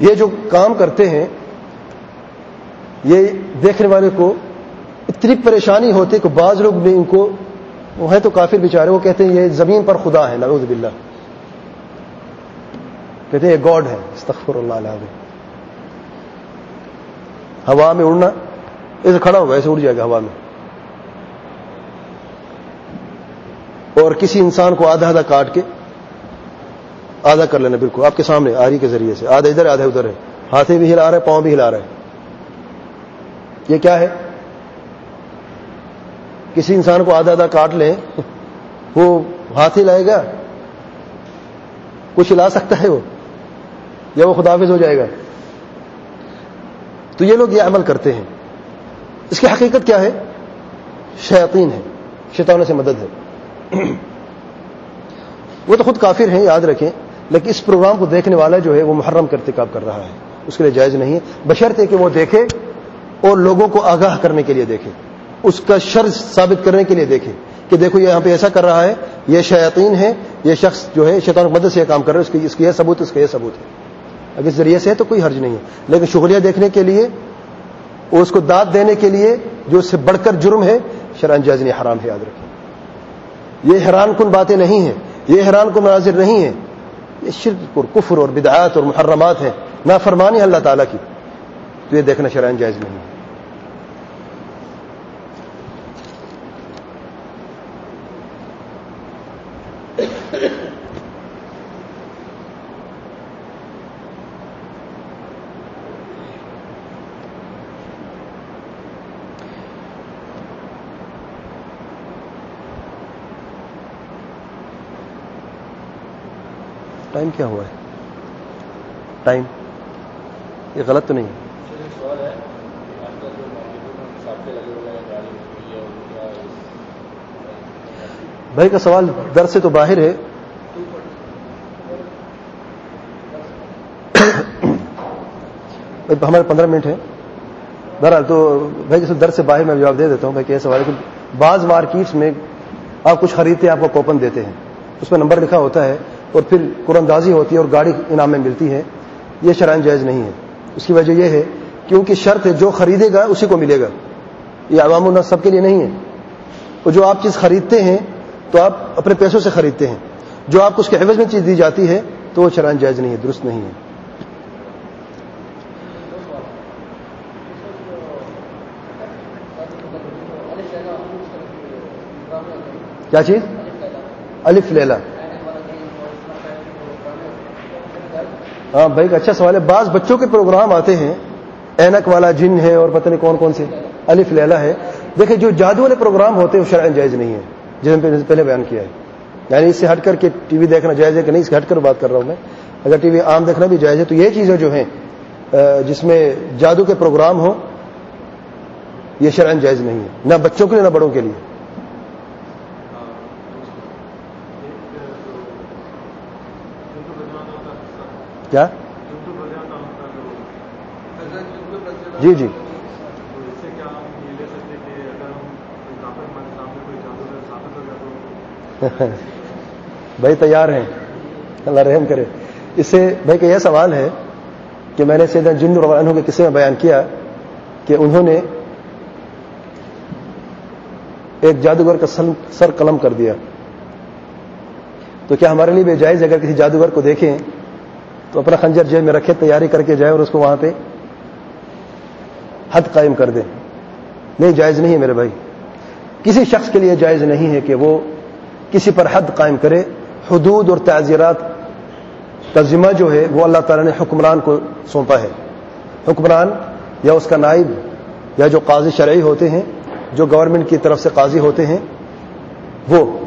یہ جو کام کرتے ہیں، یہ دیکھنے والے کو اتنی پریشانی ہوتی کہ بعض لوگ بھی ان کو وہ ہے تو کافر بیچارے، وہ کہتے ہیں یہ زمین پر خدا ہے، نعوذ باللہ۔ کہتے ہیں یہ گاڈ ہے، استغفر اللہ علیہ ہوا میں اڑنا ایسے کھڑا ہوگا ایسے اڑ جائے گا ہوا میں۔ اور کسی انسان کو آدھا آدھا کاٹ کے آدھا کر لینا بالکل۔ آپ کے سامنے، آری کے ذریعے سے۔ آدھا ادھر آدھا ادھر ہے۔ ہاتھیں بھی ہلا رہے، پاؤں بھی ہلا رہے۔ یہ کیا ہے؟ کسی انسان کو آدھا آدھا کاٹ لیں وہ ہاتھ ہی لائے گا۔ کچھ ہلا سکتا ہے وہ، یا وہ خدافظ ہو جائے گا۔ تو یہ لوگ یہ عمل کرتے ہیں۔ اس کی حقیقت کیا ہے؟ شیاطین ہے شیطانوں سے مدد ہے۔ وہ تو خود کافر ہیں، یاد رکھیں، لیکن اس پروگرام کو دیکھنے والا جو ہے وہ محرم کا ارتکاب کر رہا ہے۔ اس کے لیے جائز نہیں ہے۔ بشرط کہ وہ دیکھے اور لوگوں کو آگاہ کرنے کے لیے دیکھے۔ اس کا شرط ثابت کرنے کے لیے دیکھے کہ دیکھو یہاں پہ ایسا کر رہا ہے، یہ شیاطین ہے یہ شخص جو ہے شیطان مدد سے یہ کام کر رہا ہے، اس کی یہ ثبوت، اس کا یہ ثبوت ہے۔ اگر اس ذریعے سے ہے تو کوئی حرج نہیں ہے۔ لیکن شغلیہ دیکھنے کے لیے اور اس کو داد دینے کے لیے جو اس سے بڑھ کر جرم ہے شران جائز حرام ہے، یاد رکھیں۔ یہ حیران کن باتیں نہیں ہیں، یہ حیران کن مناظر نہیں ہیں۔ یہ شرک اور کفر اور بدعات اور محرمات ہیں نہ فرمانی اللہ تعالیٰ کی۔ تو یہ دیکھنا شرائن جائز نہیں ہے۔ ٹائم کیا ہوا ہے؟ ٹائم۔ یہ غلط تو نہیں بھائی کا سوال در سے تو باہر ہے۔ ہمارے پندرہ منٹ ہے بہرحال تو بھائی در سے باہر میں جواب دے دیتا ہوں بھائی کہ سوال ہے کہ بعض مارکیٹس میں آپ کچھ خریدتے ہیں آپ کو کوپن دیتے ہیں۔ اس میں نمبر لکھا ہوتا ہے۔ اور پھر قرآن ہوتی ہے اور گاڑی انعام میں ملتی ہے، یہ شرائن جائز نہیں ہے۔ اس کی وجہ یہ ہے، کیونکہ شرط ہے جو خریدے گا، اسی کو ملے گا۔ یہ عوام الناس سب کے لیے نہیں ہے۔ اور جو آپ چیز خریدتے ہیں، تو آپ اپنے پیسوں سے خریدتے ہیں۔ جو آپ کو اس کے عوض میں چیز دی جاتی ہے، تو وہ شرائن جائز نہیں ہے، درست نہیں ہے۔ کیا چیز؟ الف لیلا ہاں بھائی اچھا سوال ہے۔ بعض بچوں کے پروگرام آتے ہیں، اینک والا جن ہے اور پتہ نہیں کون کون سے، الف لیلا ہے۔ دیکھیں، جو جادو والے پروگرام ہوتے ہیں، وہ شرائن جائز نہیں ہے، جس میں پہلے بیان کیا ہے۔ یعنی اس سے ہٹ کر کے ٹی وی دیکھنا جائز ہے کہ نہیں، اس سے ہٹ کر بات کر رہا ہوں میں۔ اگر ٹی وی عام دیکھنا بھی جائز ہے، تو یہ چیزیں جو ہیں جس میں جادو کے پروگرام ہوں، یہ شرائن جائز نہیں ہے، نہ بچوں کے لیے، نہ بڑوں کے لیے۔ کیا؟ جی جی۔ بھائی تیار ہیں۔ اللہ رحم کرے۔ اس سے بھائی کا یہ سوال ہے کہ میں نے سیدھا جن عنہ کے قصے میں بیان کیا کہ انہوں نے ایک جادوگر کا سر قلم کر دیا۔ تو کیا ہمارے لیے بھی جائز اگر کسی جادوگر کو دیکھیں تو اپنا خنجر جیب میں رکھے، تیاری کر کے جائے اور اس کو وہاں پہ حد قائم کر دیں نہیں، جائز نہیں ہے میرے بھائی۔ کسی شخص کے لیے جائز نہیں ہے کہ وہ کسی پر حد قائم کرے۔ حدود اور تعزیرات کا ذمہ جو ہے، وہ اللہ تعالیٰ نے حکمران کو سونپا ہے۔ حکمران یا اس کا نائب یا جو قاضی شرعی ہوتے ہیں، جو گورنمنٹ کی طرف سے قاضی ہوتے ہیں، وہ۔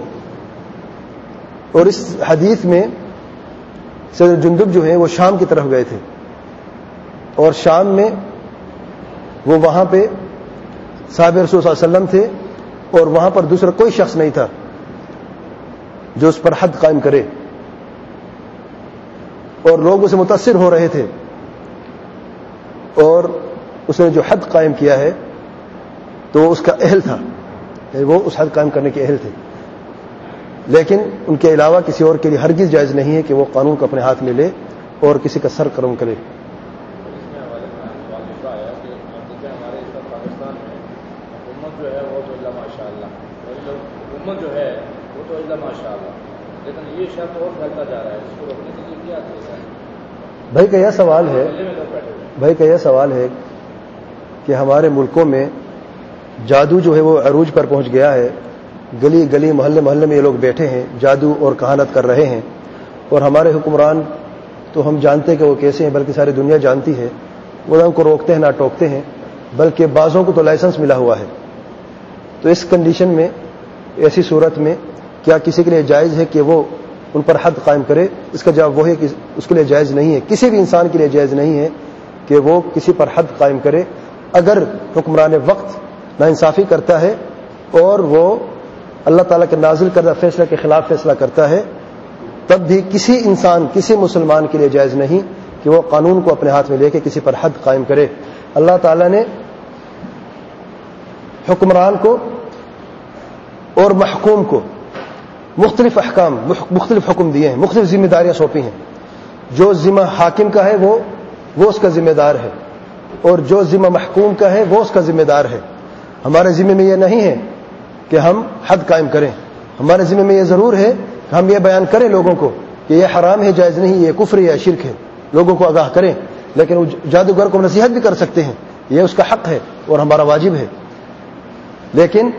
اور اس حدیث میں سید جندب جو ہے وہ شام کی طرف گئے تھے اور شام میں وہ وہاں پہ صاحب رسول صلی اللہ علیہ وسلم تھے اور وہاں پر دوسرا کوئی شخص نہیں تھا جو اس پر حد قائم کرے اور لوگ اسے متاثر ہو رہے تھے اور اس نے جو حد قائم کیا ہے تو اس کا اہل تھا یعنی وہ اس حد قائم کرنے کے اہل تھے۔ لیکن ان کے علاوہ کسی اور کے لیے ہرگز جائز نہیں ہے کہ وہ قانون کو اپنے ہاتھ میں لے اور کسی کا سر کرم کرے۔ بھائی کا یہ سوال ہے بھائی کا یہ سوال ہے کہ ہمارے ملکوں میں جادو جو ہے وہ عروج پر پہنچ گیا ہے۔ گلی گلی محلے محلے میں یہ لوگ بیٹھے ہیں، جادو اور کہانت کر رہے ہیں۔ اور ہمارے حکمران تو ہم جانتے کہ وہ کیسے ہیں، بلکہ ساری دنیا جانتی ہے۔ وہ ان کو روکتے ہیں، نہ ٹوکتے ہیں، بلکہ بعضوں کو تو لائسنس ملا ہوا ہے۔ تو اس کنڈیشن میں، ایسی صورت میں کیا کسی کے لیے جائز ہے کہ وہ ان پر حد قائم کرے؟ اس کا جواب وہ ہے کہ اس کے لیے جائز نہیں ہے۔ کسی بھی انسان کے لیے جائز نہیں ہے کہ وہ کسی پر حد قائم کرے۔ اگر حکمران وقت ناانصافی کرتا ہے اور وہ اللہ تعالیٰ کے نازل کردہ فیصلہ کے خلاف فیصلہ کرتا ہے، تب بھی کسی انسان، کسی مسلمان کے لیے جائز نہیں کہ وہ قانون کو اپنے ہاتھ میں لے کے کسی پر حد قائم کرے۔ اللہ تعالیٰ نے حکمران کو اور محکوم کو مختلف احکام، مختلف حکم دیے ہیں، مختلف ذمہ داریاں سونپی ہیں۔ جو ذمہ حاکم کا ہے وہ وہ اس کا ذمہ دار ہے۔ اور جو ذمہ محکوم کا ہے وہ اس کا ذمہ دار ہے۔ ہمارے ذمہ میں یہ نہیں ہے کہ ہم حد قائم کریں۔ ہمارے ذمہ میں یہ ضرور ہے کہ ہم یہ بیان کریں لوگوں کو کہ یہ حرام ہے، جائز نہیں، یہ کفر یا شرک ہے۔ لوگوں کو آگاہ کریں۔ لیکن جادوگر کو نصیحت بھی کر سکتے ہیں۔ یہ اس کا حق ہے اور ہمارا واجب ہے۔ لیکن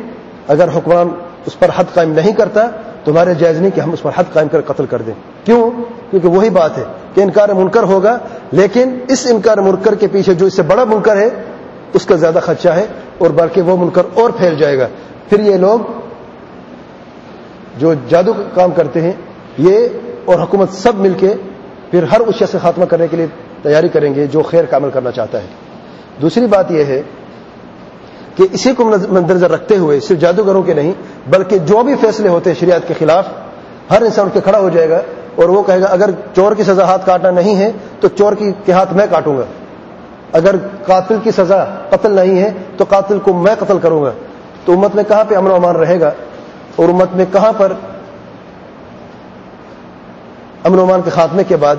اگر حکمران اس پر حد قائم نہیں کرتا تمہارے جائز نہیں کہ ہم اس پر حد قائم کر قتل کر دیں۔ کیوں؟ کیونکہ وہی بات ہے کہ انکار منکر ہوگا، لیکن اس انکار منکر کے پیچھے جو اس سے بڑا منکر ہے، اس کا زیادہ خدشہ ہے اور بلکہ وہ منکر اور پھیل جائے گا۔ پھر یہ لوگ جو جادو کا کام کرتے ہیں، یہ اور حکومت سب مل کے پھر ہر اس سے خاتمہ کرنے کے لیے تیاری کریں گے جو خیر کا عمل کرنا چاہتا ہے۔ دوسری بات یہ ہے کہ اسی کو مندرجہ رکھتے ہوئے صرف جادوگروں کے نہیں، بلکہ جو بھی فیصلے ہوتے ہیں شریعت کے خلاف، ہر انسان اٹھ کے کھڑا ہو جائے گا اور وہ کہے گا، اگر چور کی سزا ہاتھ کاٹنا نہیں ہے تو چور کی کے ہاتھ میں کاٹوں گا۔ اگر قاتل کی سزا قتل نہیں ہے تو قاتل کو میں قتل کروں گا۔ تو امت میں کہاں پہ امن و امان رہے گا؟ اور امت میں کہاں پر امن و امان کے خاتمے کے بعد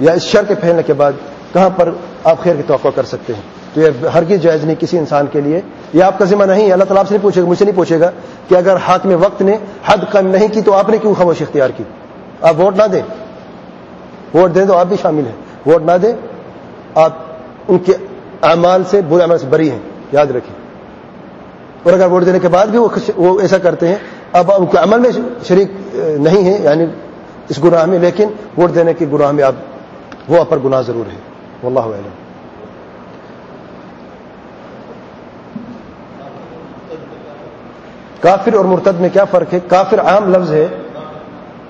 یا اس شر کے پھیلنے کے بعد کہاں پر آپ خیر کی توقع کر سکتے ہیں؟ تو یہ ہرگز جائز نہیں کسی انسان کے لیے۔ یہ آپ کا ذمہ نہیں ہے، اللہ تعالیٰ آپ سے نہیں پوچھے گا، مجھ سے نہیں پوچھے گا کہ اگر حاکم وقت نے حد کم نہیں کی تو آپ نے کیوں خاموش اختیار کی؟ آپ ووٹ نہ دیں۔ ووٹ دیں تو آپ بھی شامل ہیں۔ ووٹ نہ دیں، آپ ان کے اعمال سے، برے اعمال سے بری ہیں۔ یاد رکھیں۔ اور اگر ووٹ دینے کے بعد بھی وہ ایسا کرتے ہیں، اب ان کے عمل میں شریک نہیں ہے یعنی اس گناہ میں، لیکن ووٹ دینے کے گناہ میں آپ وہ پر گناہ ضرور ہے واللہ علم کافر اور مرتد میں کیا فرق ہے؟ کافر عام لفظ ہے،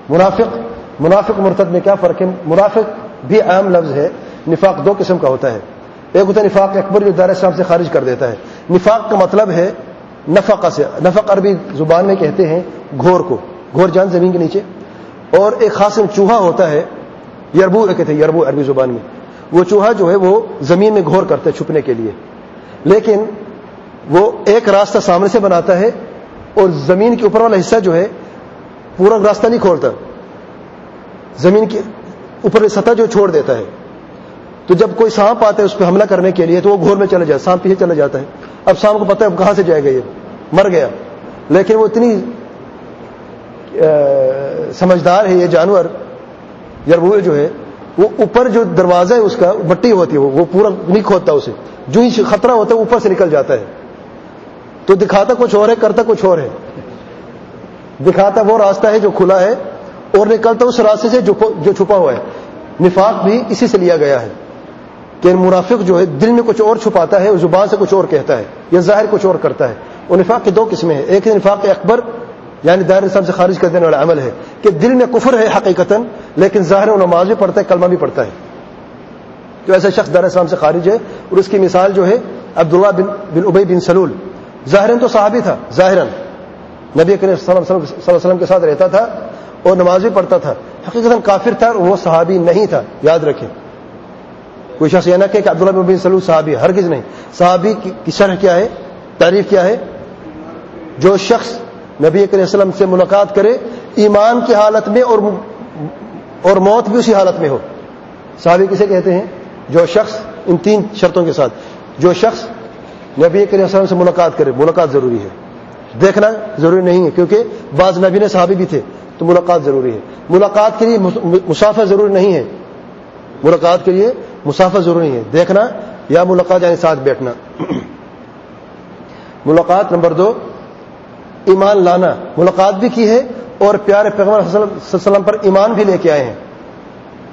منافق منافق مرتد میں کیا فرق ہے؟ منافق بھی عام لفظ ہے، نفاق دو قسم کا ہوتا ہے۔ ایک ہوتا ہے نفاق اکبر جو دار اسلام سے خارج کر دیتا ہے۔ نفاق کا مطلب ہے نفق سے نفق عربی زبان میں کہتے ہیں گھور کو، گھور جان زمین کے نیچے۔ اور ایک خاص چوہا ہوتا ہے، یربو کہتے ہیں، یربو عربی زبان میں۔ وہ چوہا جو ہے، وہ زمین میں گھور کرتا ہے چھپنے کے لیے۔ لیکن وہ ایک راستہ سامنے سے بناتا ہے اور زمین کے اوپر والا حصہ جو ہے، پورا راستہ نہیں کھولتا۔ زمین کے اوپر سطح جو چھوڑ دیتا ہے۔ تو جب کوئی سانپ آتا ہے، اس پہ حملہ کرنے کے لیے، تو وہ گھور میں چلا جائے سانپ پیچھے چلا جاتا ہے۔ اب سانپ کو پتہ ہے اب کہاں سے جائے گا یہ؟ مر گیا۔ لیکن وہ اتنی سمجھدار ہے یہ جانور یار جو ہے، وہ اوپر جو دروازہ ہے اس کا، مٹی ہوتی ہے وہ پورا نہیں کھودتا اسے۔ جو ہی خطرہ ہوتا ہے، اوپر سے نکل جاتا ہے۔ تو دکھاتا کچھ اور ہے، کرتا کچھ اور ہے۔ دکھاتا وہ راستہ ہے جو کھلا ہے اور نکلتا اس راستے سے جو چھپا ہوا ہے۔ نفاق بھی اسی سے لیا گیا ہے۔ کہ یعنی مرافق جو ہے دل میں کچھ اور چھپاتا ہے زبان سے کچھ اور کہتا ہے یا ظاہر کچھ اور کرتا ہے۔ وہ نفاق کی دو قسمیں ہیں۔ ایک نفاق اکبر یعنی دائر اسلام سے خارج کر دینے والا عمل ہے کہ دل میں کفر ہے حقیقت لیکن ظاہر و نماز بھی پڑھتا ہے، کلمہ بھی پڑھتا ہے۔ تو ایسا شخص دار اسلام سے خارج ہے اور اس کی مثال جو ہے عبداللہ بن بن ابئی بن سلول۔ ظاہر تو صحابی تھا ظاہر نبی کریم صلی اللہ علیہ وسلم کے ساتھ رہتا تھا اور نماز بھی پڑھتا تھا۔ حقیقت کافر تھا وہ صحابی نہیں تھا، یاد رکھیں۔ کوئی شخص یہ نہ کہ عبداللہ بن سلول صحابی ہرگز نہیں۔ صحابی کی شرح کیا ہے؟ تعریف کیا ہے؟ جو شخص نبی کریم وسلم سے ملاقات کرے، ایمان کی حالت میں اور اور موت بھی اسی حالت میں ہو۔ صحابی کسے کہتے ہیں؟ جو شخص، ان تین شرطوں کے ساتھ۔ جو شخص نبی کریم وسلم سے ملاقات کرے، ملاقات ضروری ہے۔ دیکھنا ضروری نہیں ہے، کیونکہ بعض نبی نے صحابی بھی تھے، تو ملاقات ضروری ہے۔ ملاقات کے لیے مسافر ضروری نہیں ہے۔ ملاقات کے لیے مسافر ضروری ہے۔ دیکھنا یا ملاقات یعنی ساتھ بیٹھنا۔ ملاقات نمبر دو، ایمان لانا۔ ملاقات بھی کی ہے اور پیارے پیغمبر صلی اللہ علیہ وسلم پر ایمان بھی لے کے آئے ہیں۔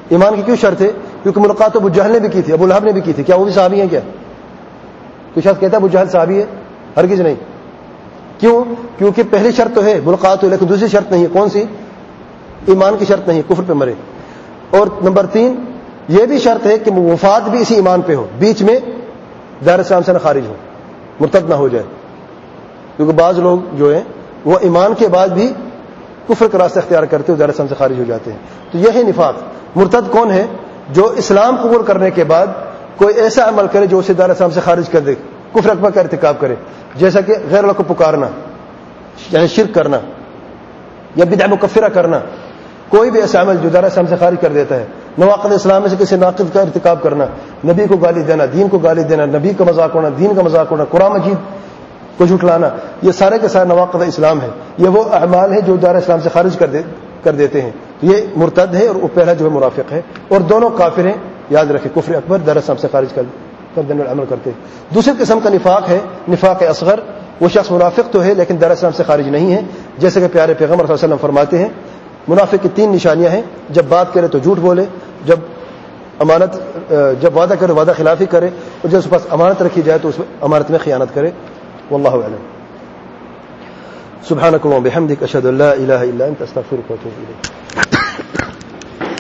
ایمان کی کیوں شرط ہے؟ کیونکہ ملاقات ابو جہل نے بھی کی تھی، ابو الحب نے بھی کی تھی۔ کیا وہ بھی صحابی ہیں کیا؟ کوئی شخص کہتا ہے ابو جہل صحابی ہے؟ ہرگز نہیں۔ کیوں؟ کیونکہ پہلی شرط تو ہے، ملاقات ہو لیکن دوسری شرط نہیں ہے۔ کون سی؟ ایمان کی شرط نہیں کفر پہ مرے۔ اور نمبر تین یہ بھی شرط ہے کہ وفات بھی اسی ایمان پہ ہو، بیچ میں دار اسلام سے نہ خارج ہو، مرتد نہ ہو جائے۔ کیونکہ بعض لوگ جو ہیں، وہ ایمان کے بعد بھی کفر کا راستہ اختیار کرتے ہوئے دار اسلام سے خارج ہو جاتے ہیں۔ تو یہ ہے نفاق۔ مرتد کون ہے؟ جو اسلام قبول کرنے کے بعد کوئی ایسا عمل کرے جو اسے دار اسلام سے خارج کر دے، کفر اکبر کا ارتکاب کرے۔ جیسا کہ غیر اللہ کو پکارنا یعنی شرک کرنا، یا بدع مکفرہ کرنا۔ کوئی بھی ایسا عمل جو دار اسلام سے خارج کر دیتا ہے نواقد اسلام میں سے کسی ناقد کا ارتکاب کرنا، نبی کو گالی دینا، دین کو گالی دینا، نبی کا مذاق ہونا دین کا مذاق ہونا قرآن مجید کو جھٹلانا، یہ سارے کے سارے نواقد اسلام ہے یہ وہ اعمال ہے جو دار اسلام سے خارج کر دے، کر دیتے ہیں۔ یہ مرتد ہے اور وہ پہلا جو ہے مرافق ہے۔ اور دونوں کافر ہیں۔ یاد رکھے کفر اکبر دار اسلام سے خارج کر کر دینے عمل کرتے ہیں۔ دوسری قسم کا نفاق ہے، نفاق اصغر۔ وہ شخص منافق تو ہے، لیکن دار اسلام سے خارج نہیں ہے۔ جیسے کہ پیارے پیغمبر صلی اللہ علیہ وسلم فرماتے ہیں منافق کی تین نشانیاں ہیں۔ جب بات کرے تو جھوٹ بولے، جب امانت، جب وعدہ کرے، وعدہ خلافی کرے، اور جب اس پاس امانت رکھی جائے تو اس امانت میں خیانت کرے۔ واللہ اللہ سبحانك اللهم بحمدک اشہد أن لا الا انت، استغفرک و وأتوب الیک۔